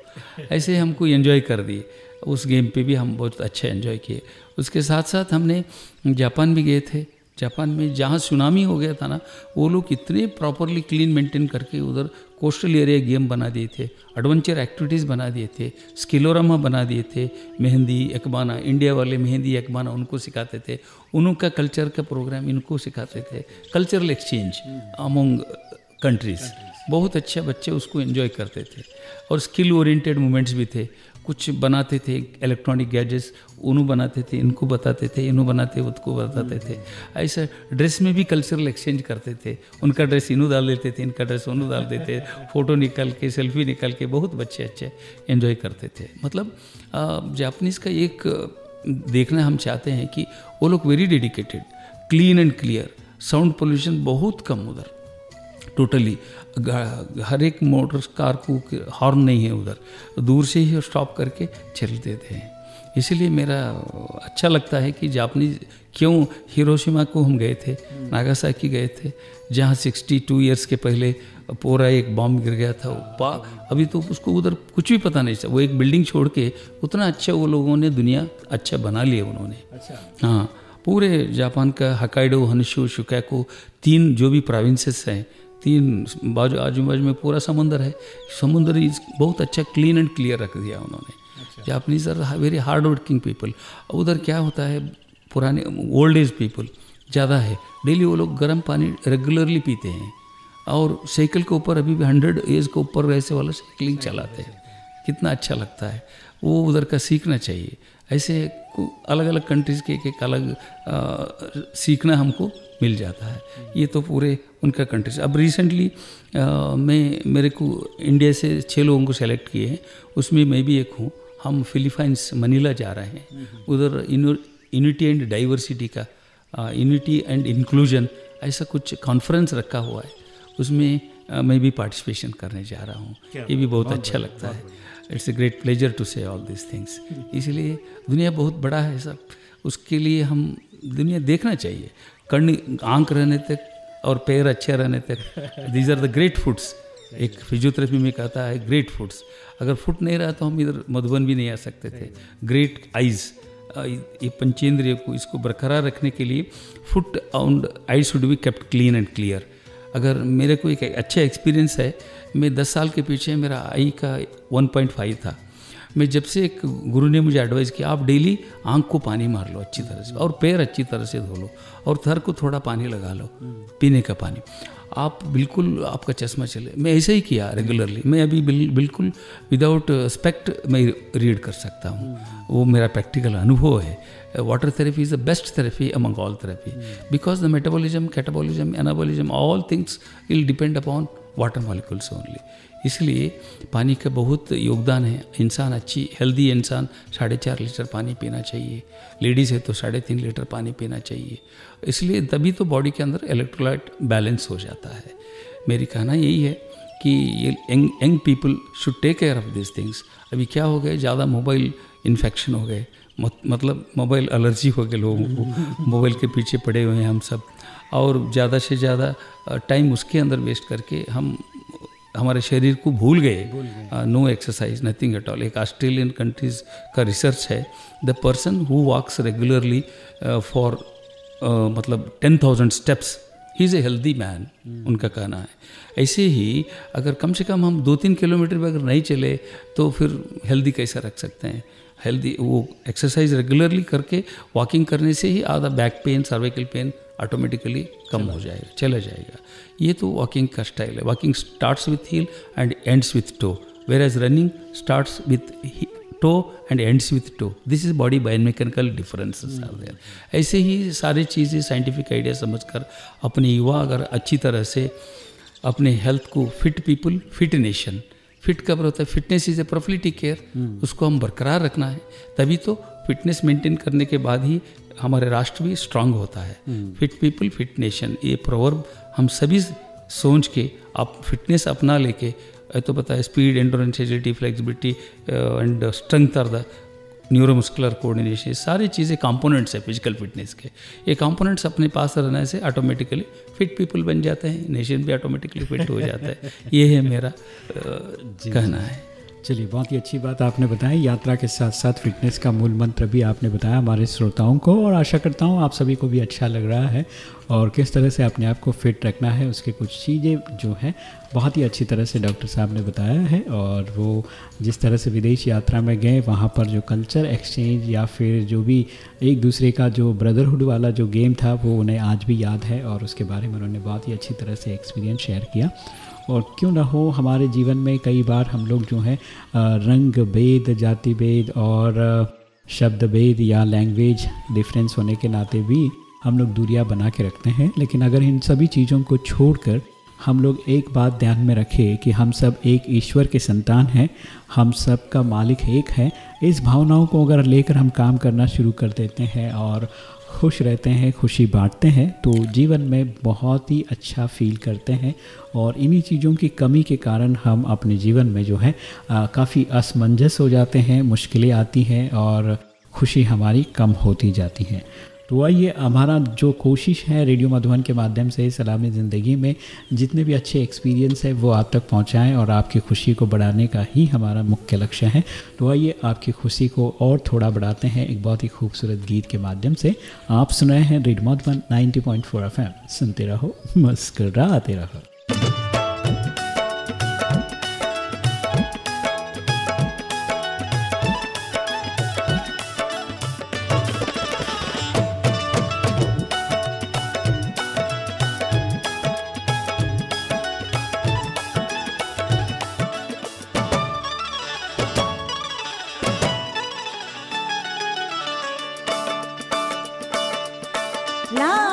Speaker 2: ऐसे हमको एंजॉय कर दिए। उस गेम पे भी हम बहुत अच्छा एंजॉय किए। उसके साथ साथ हमने जापान भी गए थे। जापान में जहाँ सुनामी हो गया था ना वो लोग इतने प्रॉपरली क्लीन मेंटेन करके उधर कोस्टल एरिया गेम बना दिए थे एडवेंचर एक्टिविटीज़ बना दिए थे स्किलोरामा बना दिए थे मेहंदी एकबाना इंडिया वाले मेहंदी एकबाना उनको सिखाते थे उनका कल्चर का प्रोग्राम इनको सिखाते थे कल्चरल एक्सचेंज अमोंग कंट्रीज़ बहुत अच्छे बच्चे उसको एंजॉय करते थे। और स्किल ओरिएंटेड मूवमेंट्स भी थे। कुछ बनाते थे इलेक्ट्रॉनिक गैजेट्स उन्हों बनाते थे, इनको बताते थे, इन्हों बनाते उसको बताते थे। ऐसा ड्रेस में भी कल्चरल एक्सचेंज करते थे। उनका ड्रेस इन्हों डाल देते थे, इनका ड्रेस उन्हों डाल देते फ़ोटो निकल के सेल्फी निकल के बहुत बच्चे अच्छे एंजॉय करते थे। मतलब जापनीज़ का एक देखना हम चाहते हैं कि वो लोग very dedicated clean and clear sound pollution बहुत कम उधर टोटली हर एक मोटर कार को हॉर्न नहीं है उधर। दूर से ही स्टॉप करके चल देते हैं। इसीलिए मेरा अच्छा लगता है कि जापनीज क्यों हिरोशिमा को हम गए थे नागासाकी गए थे जहाँ 62 इयर्स के पहले पूरा एक बॉम्ब गिर गया था। पा अभी तो उसको उधर कुछ भी पता नहीं चला। वो एक बिल्डिंग छोड़ के उतना अच्छा वो लोगों ने दुनिया अच्छा बना लिया उन्होंने।
Speaker 1: अच्छा।
Speaker 2: हाँ पूरे जापान का हकाइडो हनशु शुकैको तीन जो भी प्रोविंसेस हैं तीन बाजू आजू बाजू में पूरा समुंदर है। समुंदर इज़ बहुत अच्छा क्लीन एंड क्लियर रख दिया उन्होंने। Japanese are very hard working people उधर क्या होता है पुराने ओल्ड एज पीपल ज़्यादा है। डेली वो लोग गर्म पानी रेगुलरली पीते हैं। और साइकिल के ऊपर अभी भी हंड्रेड एज के ऊपर ऐसे वाला साइकिलिंग चलाते हैं। कितना अच्छा लगता है। वो उधर का सीखना चाहिए। ऐसे अलग अलग कंट्रीज़ के एक अलग आ, सीखना हमको मिल जाता है। ये तो पूरे उनका कंट्रीज़ अब रिसेंटली मैं मेरे को इंडिया से छः लोगों को सेलेक्ट किए हैं। उसमें मैं भी एक हूँ। हम फिलीपाइंस मनीला जा रहे हैं। उधर यूनिटी एंड डाइवर्सिटी का यूनिटी एंड इंक्लूजन ऐसा कुछ कॉन्फ्रेंस रखा हुआ है। उसमें आ, मैं भी पार्टिसिपेशन करने जा रहा हूँ। ये भी बहुत अच्छा लगता है। It's a great pleasure to say all this things इसलिए दुनिया बहुत बड़ा है सब। उसके लिए हम दुनिया देखना चाहिए। कर्ण आँख रहने तक और पैर अच्छे रहने तक। These are the great foods एक फिजियोथेरेपी में कहता है ग्रेट फूड्स अगर फुट नहीं रहा तो हम इधर मधुबन भी नहीं आ सकते थे। ग्रेट आइज़ ये पंचेंद्रिय को, इसको बरकरार रखने के लिए foot and eye should be kept clean and clear अगर मेरे को एक अच्छा एक्सपीरियंस है, मैं दस साल के पीछे मेरा आई का 1.5 था। मैं जब से एक गुरु ने मुझे एडवाइस किया आप डेली आँख को पानी मार लो अच्छी तरह से और पैर अच्छी तरह से धो लो और थर को थोड़ा पानी लगा लो पीने का पानी। आप बिल्कुल आपका चश्मा चले। मैं ऐसे ही किया रेगुलरली मैं अभी बिल, बिल्कुल विदाउट स्पेक्ट मैं रीड कर सकता हूँ। वो मेरा प्रैक्टिकल अनुभव है। Water therapy is the best therapy among all therapy because the metabolism catabolism anabolism all things will depend upon water molecules only इसलिए पानी का बहुत योगदान है। इंसान अच्छी हेल्दी इंसान साढ़े चार लीटर पानी पीना चाहिए। लेडीज़ है तो साढ़े तीन लीटर पानी पीना चाहिए। इसलिए तभी तो बॉडी के अंदर इलेक्ट्रोलाइट बैलेंस हो जाता है। मेरी कहना यही है कि ये young young people should take care of this things अभी क्या हो गए ज़्यादा मोबाइल इन्फेक्शन हो गए। मतलब मोबाइल एलर्जी हो गए लोगों को। मोबाइल के पीछे पड़े हुए हैं हम सब। और ज़्यादा से ज़्यादा टाइम उसके अंदर वेस्ट करके हम हमारे शरीर को भूल गए। No exercise nothing at all एक ऑस्ट्रेलियन कंट्रीज़ का रिसर्च है। The person who walks regularly for मतलब ten thousand steps he is a healthy man उनका कहना है। ऐसे ही अगर कम से कम हम दो तीन किलोमीटर भी अगर नहीं चले तो फिर हेल्दी कैसा रख सकते हैं? हेल्दी वो एक्सरसाइज रेगुलरली करके वॉकिंग करने से ही आधा back pain cervical pain automatically कम हो जाएगा चला जाएगा। ये तो वॉकिंग का स्टाइल है। Walking starts with heel and ends with toe whereas running starts with toe and ends with toe this is body biomechanical differences are there ऐसे ही सारी चीज़ें साइंटिफिक आइडिया समझकर अपने युवा अगर अच्छी तरह से अपने हेल्थ को fit people fit nation fit कब होता है? Fitness is a prophylactic care उसको हम बरकरार रखना है। तभी तो फिटनेस मेंटेन करने के बाद ही हमारे राष्ट्र भी स्ट्रांग होता है। फिट पीपल फिट नेशन ये प्रोवर्ब हम सभी सोच के आप फिटनेस अपना लेके तो पता है speed endurance agility flexibility and strength are the neuromuscular coordination सारी चीज़ें कंपोनेंट्स है फ़िज़िकल फिटनेस के। ये कंपोनेंट्स अपने पास रहने से ऑटोमेटिकली फिट पीपल बन जाते हैं नेशन भी ऑटोमेटिकली फिट हो जाता है। ये है मेरा कहना है।
Speaker 5: चलिए, बहुत ही अच्छी बात आपने बताया यात्रा के साथ साथ फिटनेस का मूल मंत्र भी आपने बताया हमारे श्रोताओं को और आशा करता हूँ आप सभी को भी अच्छा लग रहा है और किस तरह से अपने आप को फिट रखना है उसके कुछ चीज़ें जो हैं, बहुत ही अच्छी तरह से डॉक्टर साहब ने बताया है और वो जिस तरह से विदेश यात्रा में गए, वहाँ पर जो कल्चर एक्सचेंज या फिर जो भी एक दूसरे का जो ब्रदरहुड वाला जो गेम था, वो उन्हें आज भी याद है और उसके बारे में उन्होंने बहुत ही अच्छी तरह से एक्सपीरियंस शेयर किया। और क्यों ना हो, हमारे जीवन में कई बार हम लोग जो हैं रंग भेद, जाति भेद और शब्द भेद या लैंग्वेज डिफरेंस होने के नाते भी हम लोग दूरियाँ बना के रखते हैं। लेकिन अगर इन सभी चीज़ों को छोड़कर हम लोग एक बात ध्यान में रखें कि हम सब एक ईश्वर के संतान हैं, हम सब का मालिक एक है, इस भावनाओं को अगर लेकर हम काम करना शुरू कर देते हैं और खुश रहते हैं, खुशी बांटते हैं तो जीवन में बहुत ही अच्छा फील करते हैं और इन्हीं चीज़ों की कमी के कारण हम अपने जीवन में जो है काफ़ी असमंजस हो जाते हैं, मुश्किलें आती हैं और खुशी हमारी कम होती जाती हैं। तो आइए, हमारा जो कोशिश है रेडियो मधुबन के माध्यम से सलामी ज़िंदगी में, जितने भी अच्छे एक्सपीरियंस है, वो आप तक पहुंचाएँ और आपकी खुशी को बढ़ाने का ही हमारा मुख्य लक्ष्य है। तो आइए, आपकी खुशी को और थोड़ा बढ़ाते हैं एक बहुत ही खूबसूरत गीत के माध्यम से। आप सुन रहे हैं रेडियो मधुबन 90.4 पॉइंट सुनते रहो, मुस्कराते रहो।
Speaker 6: 那。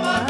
Speaker 6: Obama.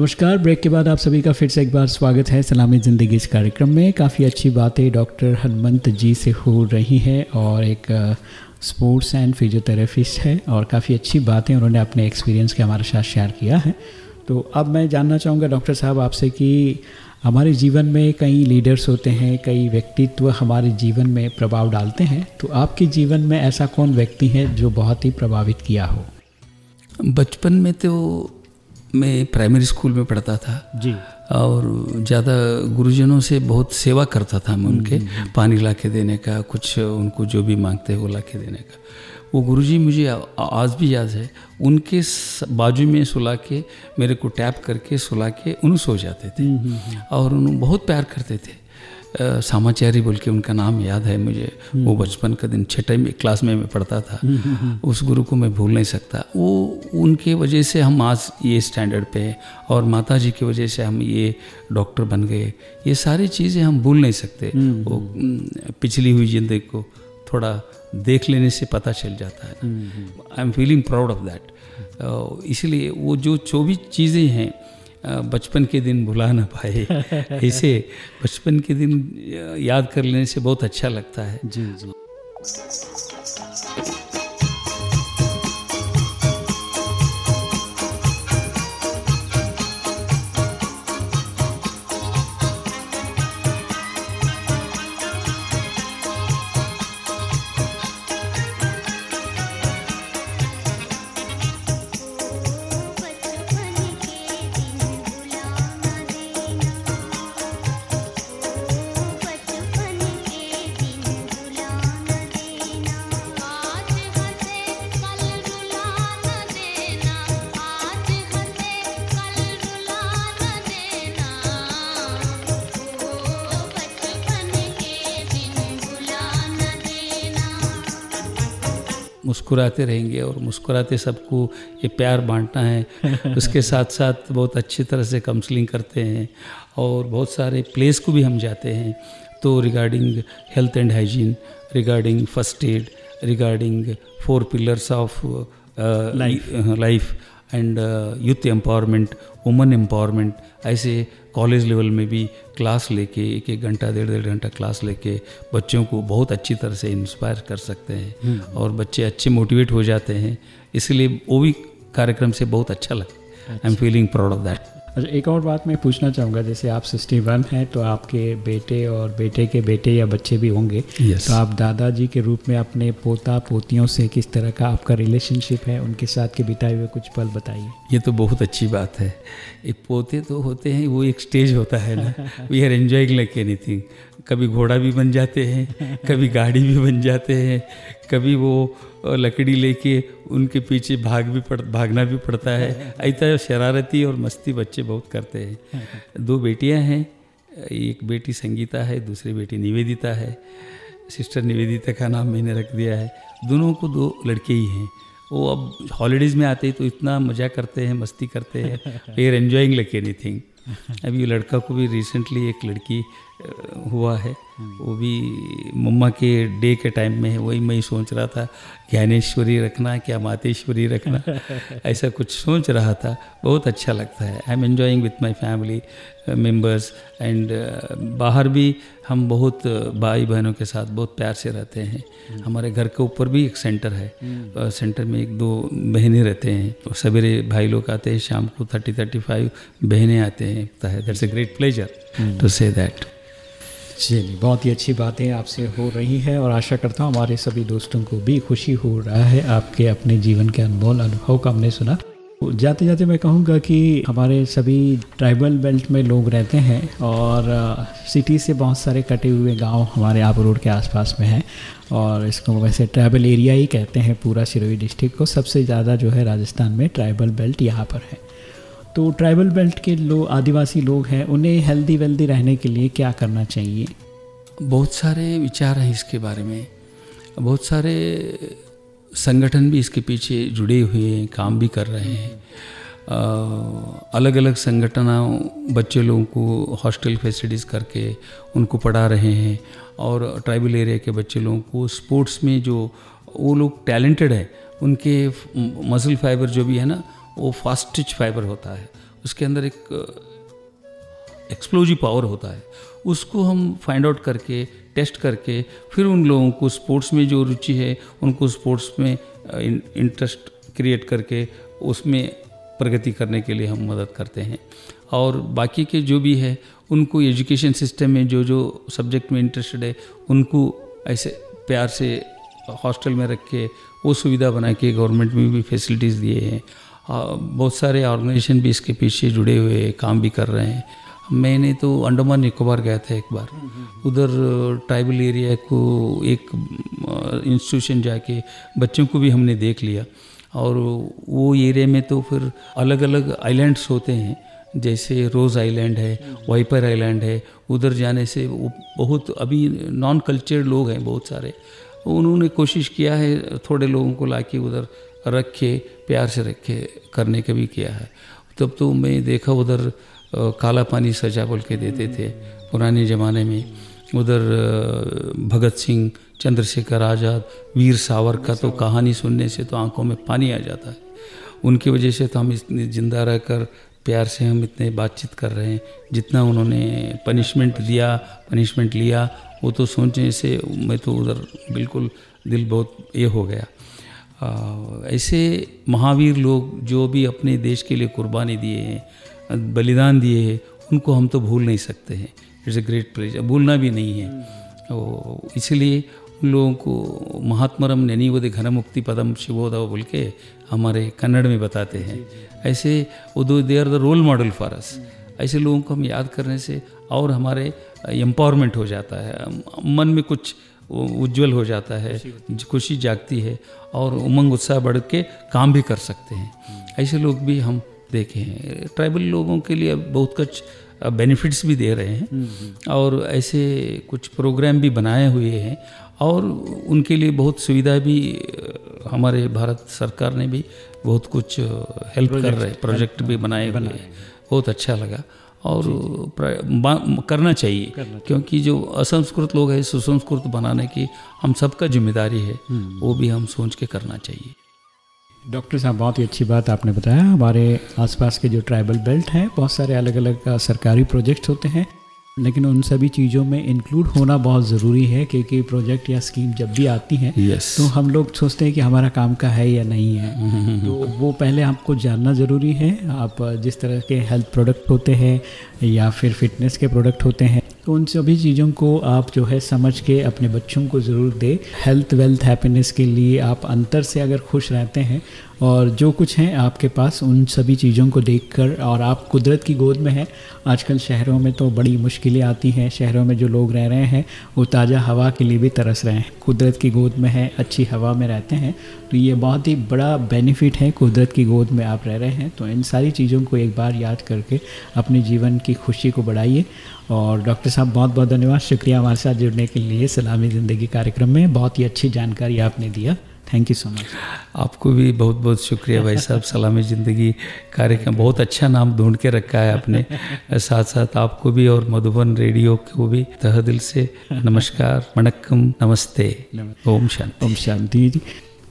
Speaker 1: नमस्कार। ब्रेक के बाद आप सभी का फिर से एक बार स्वागत है सलामी ज़िंदगी इस कार्यक्रम में। काफ़ी अच्छी बातें डॉक्टर हनुमंत जी से हो रही हैं और एक स्पोर्ट्स एंड फिजियोथेरेपिस्ट है और काफ़ी अच्छी बातें उन्होंने अपने एक्सपीरियंस के हमारे साथ शेयर किया है। तो अब मैं जानना चाहूँगा डॉक्टर साहब आपसे कि हमारे जीवन में कई लीडर्स होते हैं, कई व्यक्तित्व हमारे जीवन में प्रभाव डालते हैं। तो आपके जीवन में ऐसा कौन व्यक्ति है जो बहुत ही प्रभावित किया हो?
Speaker 2: बचपन में तो मैं प्राइमरी स्कूल में पढ़ता था।
Speaker 1: जी।
Speaker 2: और ज़्यादा गुरुजनों से बहुत सेवा करता था मैं उनके पानी ला के देने का कुछ उनको जो भी मांगते हैं वो ला के देने का। वो गुरुजी मुझे आज भी याद है उनके बाजू में सुला के मेरे को टैप करके सुला के उन सो जाते थे। और उन बहुत प्यार करते थे। सामाचारी बोल के उनका नाम याद है मुझे। वो बचपन का दिन छठे में क्लास में मैं पढ़ता था। उस गुरु को मैं भूल नहीं सकता। वो उनके वजह से हम आज ये स्टैंडर्ड पे हैं और माता जी की वजह से हम ये डॉक्टर बन गए। ये सारी चीज़ें हम भूल नहीं सकते। वो पिछली हुई ज़िंदगी को थोड़ा देख लेने से पता चल जाता है। I am feeling proud of that इसलिए वो जो जो भी चीज़ें हैं बचपन के दिन भुला ना पाए। इसे बचपन के दिन याद कर लेने से बहुत अच्छा लगता है।
Speaker 1: जी जी।
Speaker 2: मुस्कुराते रहेंगे और मुस्कुराते सबको ये प्यार बांटना है। उसके साथ साथ बहुत अच्छी तरह से काउंसलिंग करते हैं और बहुत सारे प्लेस को भी हम जाते हैं। तो regarding health and hygiene regarding first aid regarding four pillars of life and youth empowerment woman empowerment ऐसे कॉलेज लेवल में भी क्लास लेके एक एक घंटा डेढ़ डेढ़ घंटा क्लास लेके बच्चों को बहुत अच्छी तरह से इंस्पायर कर सकते हैं और बच्चे अच्छे मोटिवेट हो जाते हैं। इसलिए वो भी कार्यक्रम से बहुत अच्छा लगता है। I am feeling proud of that
Speaker 1: अच्छा एक और बात मैं पूछना चाहूँगा जैसे आप सिक्सटी वन हैं तो आपके बेटे और बेटे के बेटे या बच्चे भी होंगे
Speaker 2: Yes.
Speaker 1: तो आप दादाजी के रूप में अपने पोता पोतियों से किस तरह का आपका रिलेशनशिप है? उनके साथ के बिताए हुए कुछ पल बताइए।
Speaker 2: ये तो बहुत अच्छी बात है। एक पोते तो होते हैं वो एक स्टेज होता है ना। We are enjoying like anything कभी घोड़ा भी बन जाते हैं कभी गाड़ी भी बन जाते हैं कभी वो अ, लकड़ी लेके उनके पीछे भाग भी पड़ भागना भी पड़ता है। ऐसा शरारती और मस्ती बच्चे बहुत करते हैं। दो बेटियाँ हैं एक बेटी संगीता है दूसरी बेटी निवेदिता है। सिस्टर निवेदिता का नाम मैंने रख दिया है। दोनों को दो लड़के ही हैं। वो अब हॉलीडेज़ में आते ही तो इतना मज़ा करते हैं मस्ती करते हैं। We are enjoying like anything अभी लड़का को भी रिसेंटली एक लड़की हुआ है। वो भी मम्मा के डे के टाइम में है वही मैं सोच रहा था ज्ञानेश्वरी रखना क्या मातेश्वरी रखना ऐसा कुछ सोच रहा था। बहुत अच्छा लगता है। I am enjoying with my family members and बाहर भी हम बहुत भाई बहनों के साथ बहुत प्यार से रहते हैं। हमारे घर के ऊपर भी एक सेंटर है। सेंटर में एक दो बहनें रहते हैं। और सवेरे भाई लोग आते हैं शाम को थर्टी थर्टी फाइव बहनें आते हैं। That's a great pleasure to say that
Speaker 1: चलिए बहुत ही अच्छी बातें आपसे हो रही हैं और आशा करता हूँ हमारे सभी दोस्तों को भी खुशी हो रहा है आपके अपने जीवन के अनमोल अनुभव का हमने सुना। जाते जाते मैं कहूँगा कि हमारे सभी ट्राइबल बेल्ट में लोग रहते हैं और सिटी से बहुत सारे कटे हुए गाँव हमारे आप रोड के आसपास में हैं और इसको वैसे ट्राइबल एरिया ही कहते हैं पूरा सिरोही डिस्ट्रिक्ट को। सबसे ज़्यादा जो है राजस्थान में ट्राइबल बेल्ट यहाँ पर है। तो ट्राइबल बेल्ट के लोग आदिवासी लोग हैं, उन्हें हेल्दी वेल्दी रहने के लिए क्या करना चाहिए?
Speaker 2: बहुत सारे विचार हैं इसके बारे में। बहुत सारे संगठन भी इसके पीछे जुड़े हुए हैं, काम भी कर रहे हैं। अलग अलग संगठनों, बच्चे लोगों को हॉस्टल फैसिलिटीज़ करके उनको पढ़ा रहे हैं और ट्राइबल एरिया के बच्चे लोगों को स्पोर्ट्स में जो वो लोग टैलेंटेड है, उनके मसल फाइबर जो भी है ना वो फास्ट स्टिच फाइबर होता है। उसके अंदर एक एक्सप्लोजिव पावर होता है। उसको हम फाइंड आउट करके टेस्ट करके, फिर उन लोगों को स्पोर्ट्स में जो रुचि है, उनको स्पोर्ट्स में इंटरेस्ट क्रिएट करके उसमें प्रगति करने के लिए हम मदद करते हैं। और बाकी के जो भी है, उनको एजुकेशन सिस्टम में जो जो सब्जेक्ट में इंटरेस्टेड है, उनको ऐसे प्यार से हॉस्टल में रख के वो सुविधा बना के गवर्नमेंट में भी फैसिलिटीज़ दिए हैं। बहुत सारे ऑर्गेनाइजेशन भी इसके पीछे जुड़े हुए काम भी कर रहे हैं। मैंने तो अंडमान निकोबार गया था एक बार। उधर ट्राइबल एरिया को एक इंस्टीट्यूशन जाके बच्चों को भी हमने देख लिया। और वो एरिया में तो फिर अलग अलग आइलैंड्स होते हैं। जैसे रोज़ आइलैंड है, वाइपर आइलैंड है। उधर जाने से वो बहुत अभी नॉन कल्चर्ड लोग हैं बहुत सारे। उन्होंने कोशिश किया है थोड़े लोगों को ला के उधर रख के प्यार से रखे, करने का भी किया है। तब तो मैं देखा उधर काला पानी सजा बोल के देते थे। पुराने ज़माने में उधर भगत सिंह, चंद्रशेखर आज़ाद, वीर सावर का तो कहानी सुनने से तो आँखों में पानी आ जाता है। उनकी वजह से तो हम इतने ज़िंदा रहकर, प्यार से हम इतने बातचीत कर रहे हैं। जितना उन्होंने पनिशमेंट दिया पनिशमेंट लिया, वो तो सोचने से मैं तो उधर बिल्कुल दिल बहुत ये हो गया। ऐसे महावीर लोग जो भी अपने देश के लिए कुर्बानी दिए हैं बलिदान दिए हैं उनको हम तो भूल नहीं सकते हैं। इट्स अ ग्रेट प्लेज भूलना भी नहीं है। तो इसलिए उन लोगों को महात्मरम नैनीवदे घन मुक्ति पदम शिवोदव बोल के हमारे कन्नड़ में बताते हैं। ऐसे वो दो they are the role model for us ऐसे लोगों को हम याद करने से और हमारे एम्पावरमेंट हो जाता है। मन में कुछ उज्जवल हो जाता है खुशी जागती है और उमंग उत्साह बढ़ के काम भी कर सकते हैं। ऐसे लोग भी हम देखे हैं। ट्राइबल लोगों के लिए बहुत कुछ बेनिफिट्स भी दे रहे हैं और ऐसे कुछ प्रोग्राम भी बनाए हुए हैं और उनके लिए बहुत सुविधा भी हमारे भारत सरकार ने भी बहुत कुछ हेल्प कर रहे प्रोजेक्ट भी बनाए हुए हैं। बहुत अच्छा लगा। और करना चाहिए। करना क्योंकि जो असंस्कृत लोग हैं सुसंस्कृत बनाने की हम सबका ज़िम्मेदारी है वो भी हम सोच के करना चाहिए।
Speaker 1: डॉक्टर साहब बहुत ही अच्छी बात आपने बताया। हमारे आसपास के जो ट्राइबल बेल्ट हैं बहुत सारे अलग अलग सरकारी प्रोजेक्ट्स होते हैं। लेकिन उन सभी चीज़ों में इंक्लूड होना बहुत ज़रूरी है क्योंकि प्रोजेक्ट या स्कीम जब भी आती है
Speaker 2: yes.
Speaker 1: तो हम लोग सोचते हैं कि हमारा काम का है या नहीं है तो वो पहले आपको जानना ज़रूरी है आप जिस तरह के हेल्थ प्रोडक्ट होते हैं या फिर फिटनेस के प्रोडक्ट होते हैं तो उन सभी चीज़ों को आप जो है समझ के अपने बच्चों को ज़रूर दे। हेल्थ वेल्थ हैप्पीनेस के लिए आप अंतर से अगर खुश रहते हैं और जो कुछ हैं आपके पास, उन सभी चीज़ों को देखकर और आप कुदरत की गोद में हैं। आजकल शहरों में तो बड़ी मुश्किलें आती हैं। शहरों में जो लोग रह रहे हैं, वो ताज़ा हवा के लिए भी तरस रहे हैं। कुदरत की गोद में है, अच्छी हवा में रहते हैं तो ये बहुत ही बड़ा बेनिफिट है कुदरत की गोद में आप रह रहे हैं। तो इन सारी चीज़ों को एक बार याद करके अपने जीवन की खुशी को बढ़ाइए। और डॉक्टर साहब बहुत बहुत धन्यवाद। शुक्रिया हमारे साथ जुड़ने के लिए सलामी ज़िंदगी कार्यक्रम में। बहुत ही अच्छी जानकारी आपने दिया। थैंक यू सो मच
Speaker 2: आपको भी बहुत बहुत शुक्रिया भाई साहब। सलामी ज़िंदगी कार्यक्रम बहुत अच्छा नाम ढूंढ के रखा है आपने। साथ साथ आपको भी और मधुबन रेडियो को भी तह दिल से नमस्कार वणक्कम नमस्ते। ओम शांति।
Speaker 1: ओम शांति जी।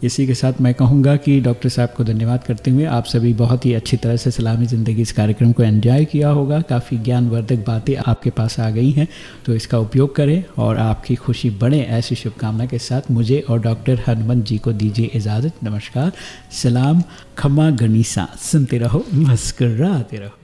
Speaker 1: इसी के साथ मैं कहूँगा कि डॉक्टर साहब को धन्यवाद करते हुए आप सभी बहुत ही अच्छी तरह से सलामी ज़िंदगी इस कार्यक्रम को एंजॉय किया होगा। काफ़ी ज्ञानवर्धक बातें आपके पास आ गई हैं तो इसका उपयोग करें और आपकी खुशी बढ़े ऐसी शुभकामना के साथ मुझे और डॉक्टर हनुमंत जी को दीजिए इजाज़त। नमस्कार। सलाम, खमा गनीसा। सुनते रहो, मुस्कराते रहो।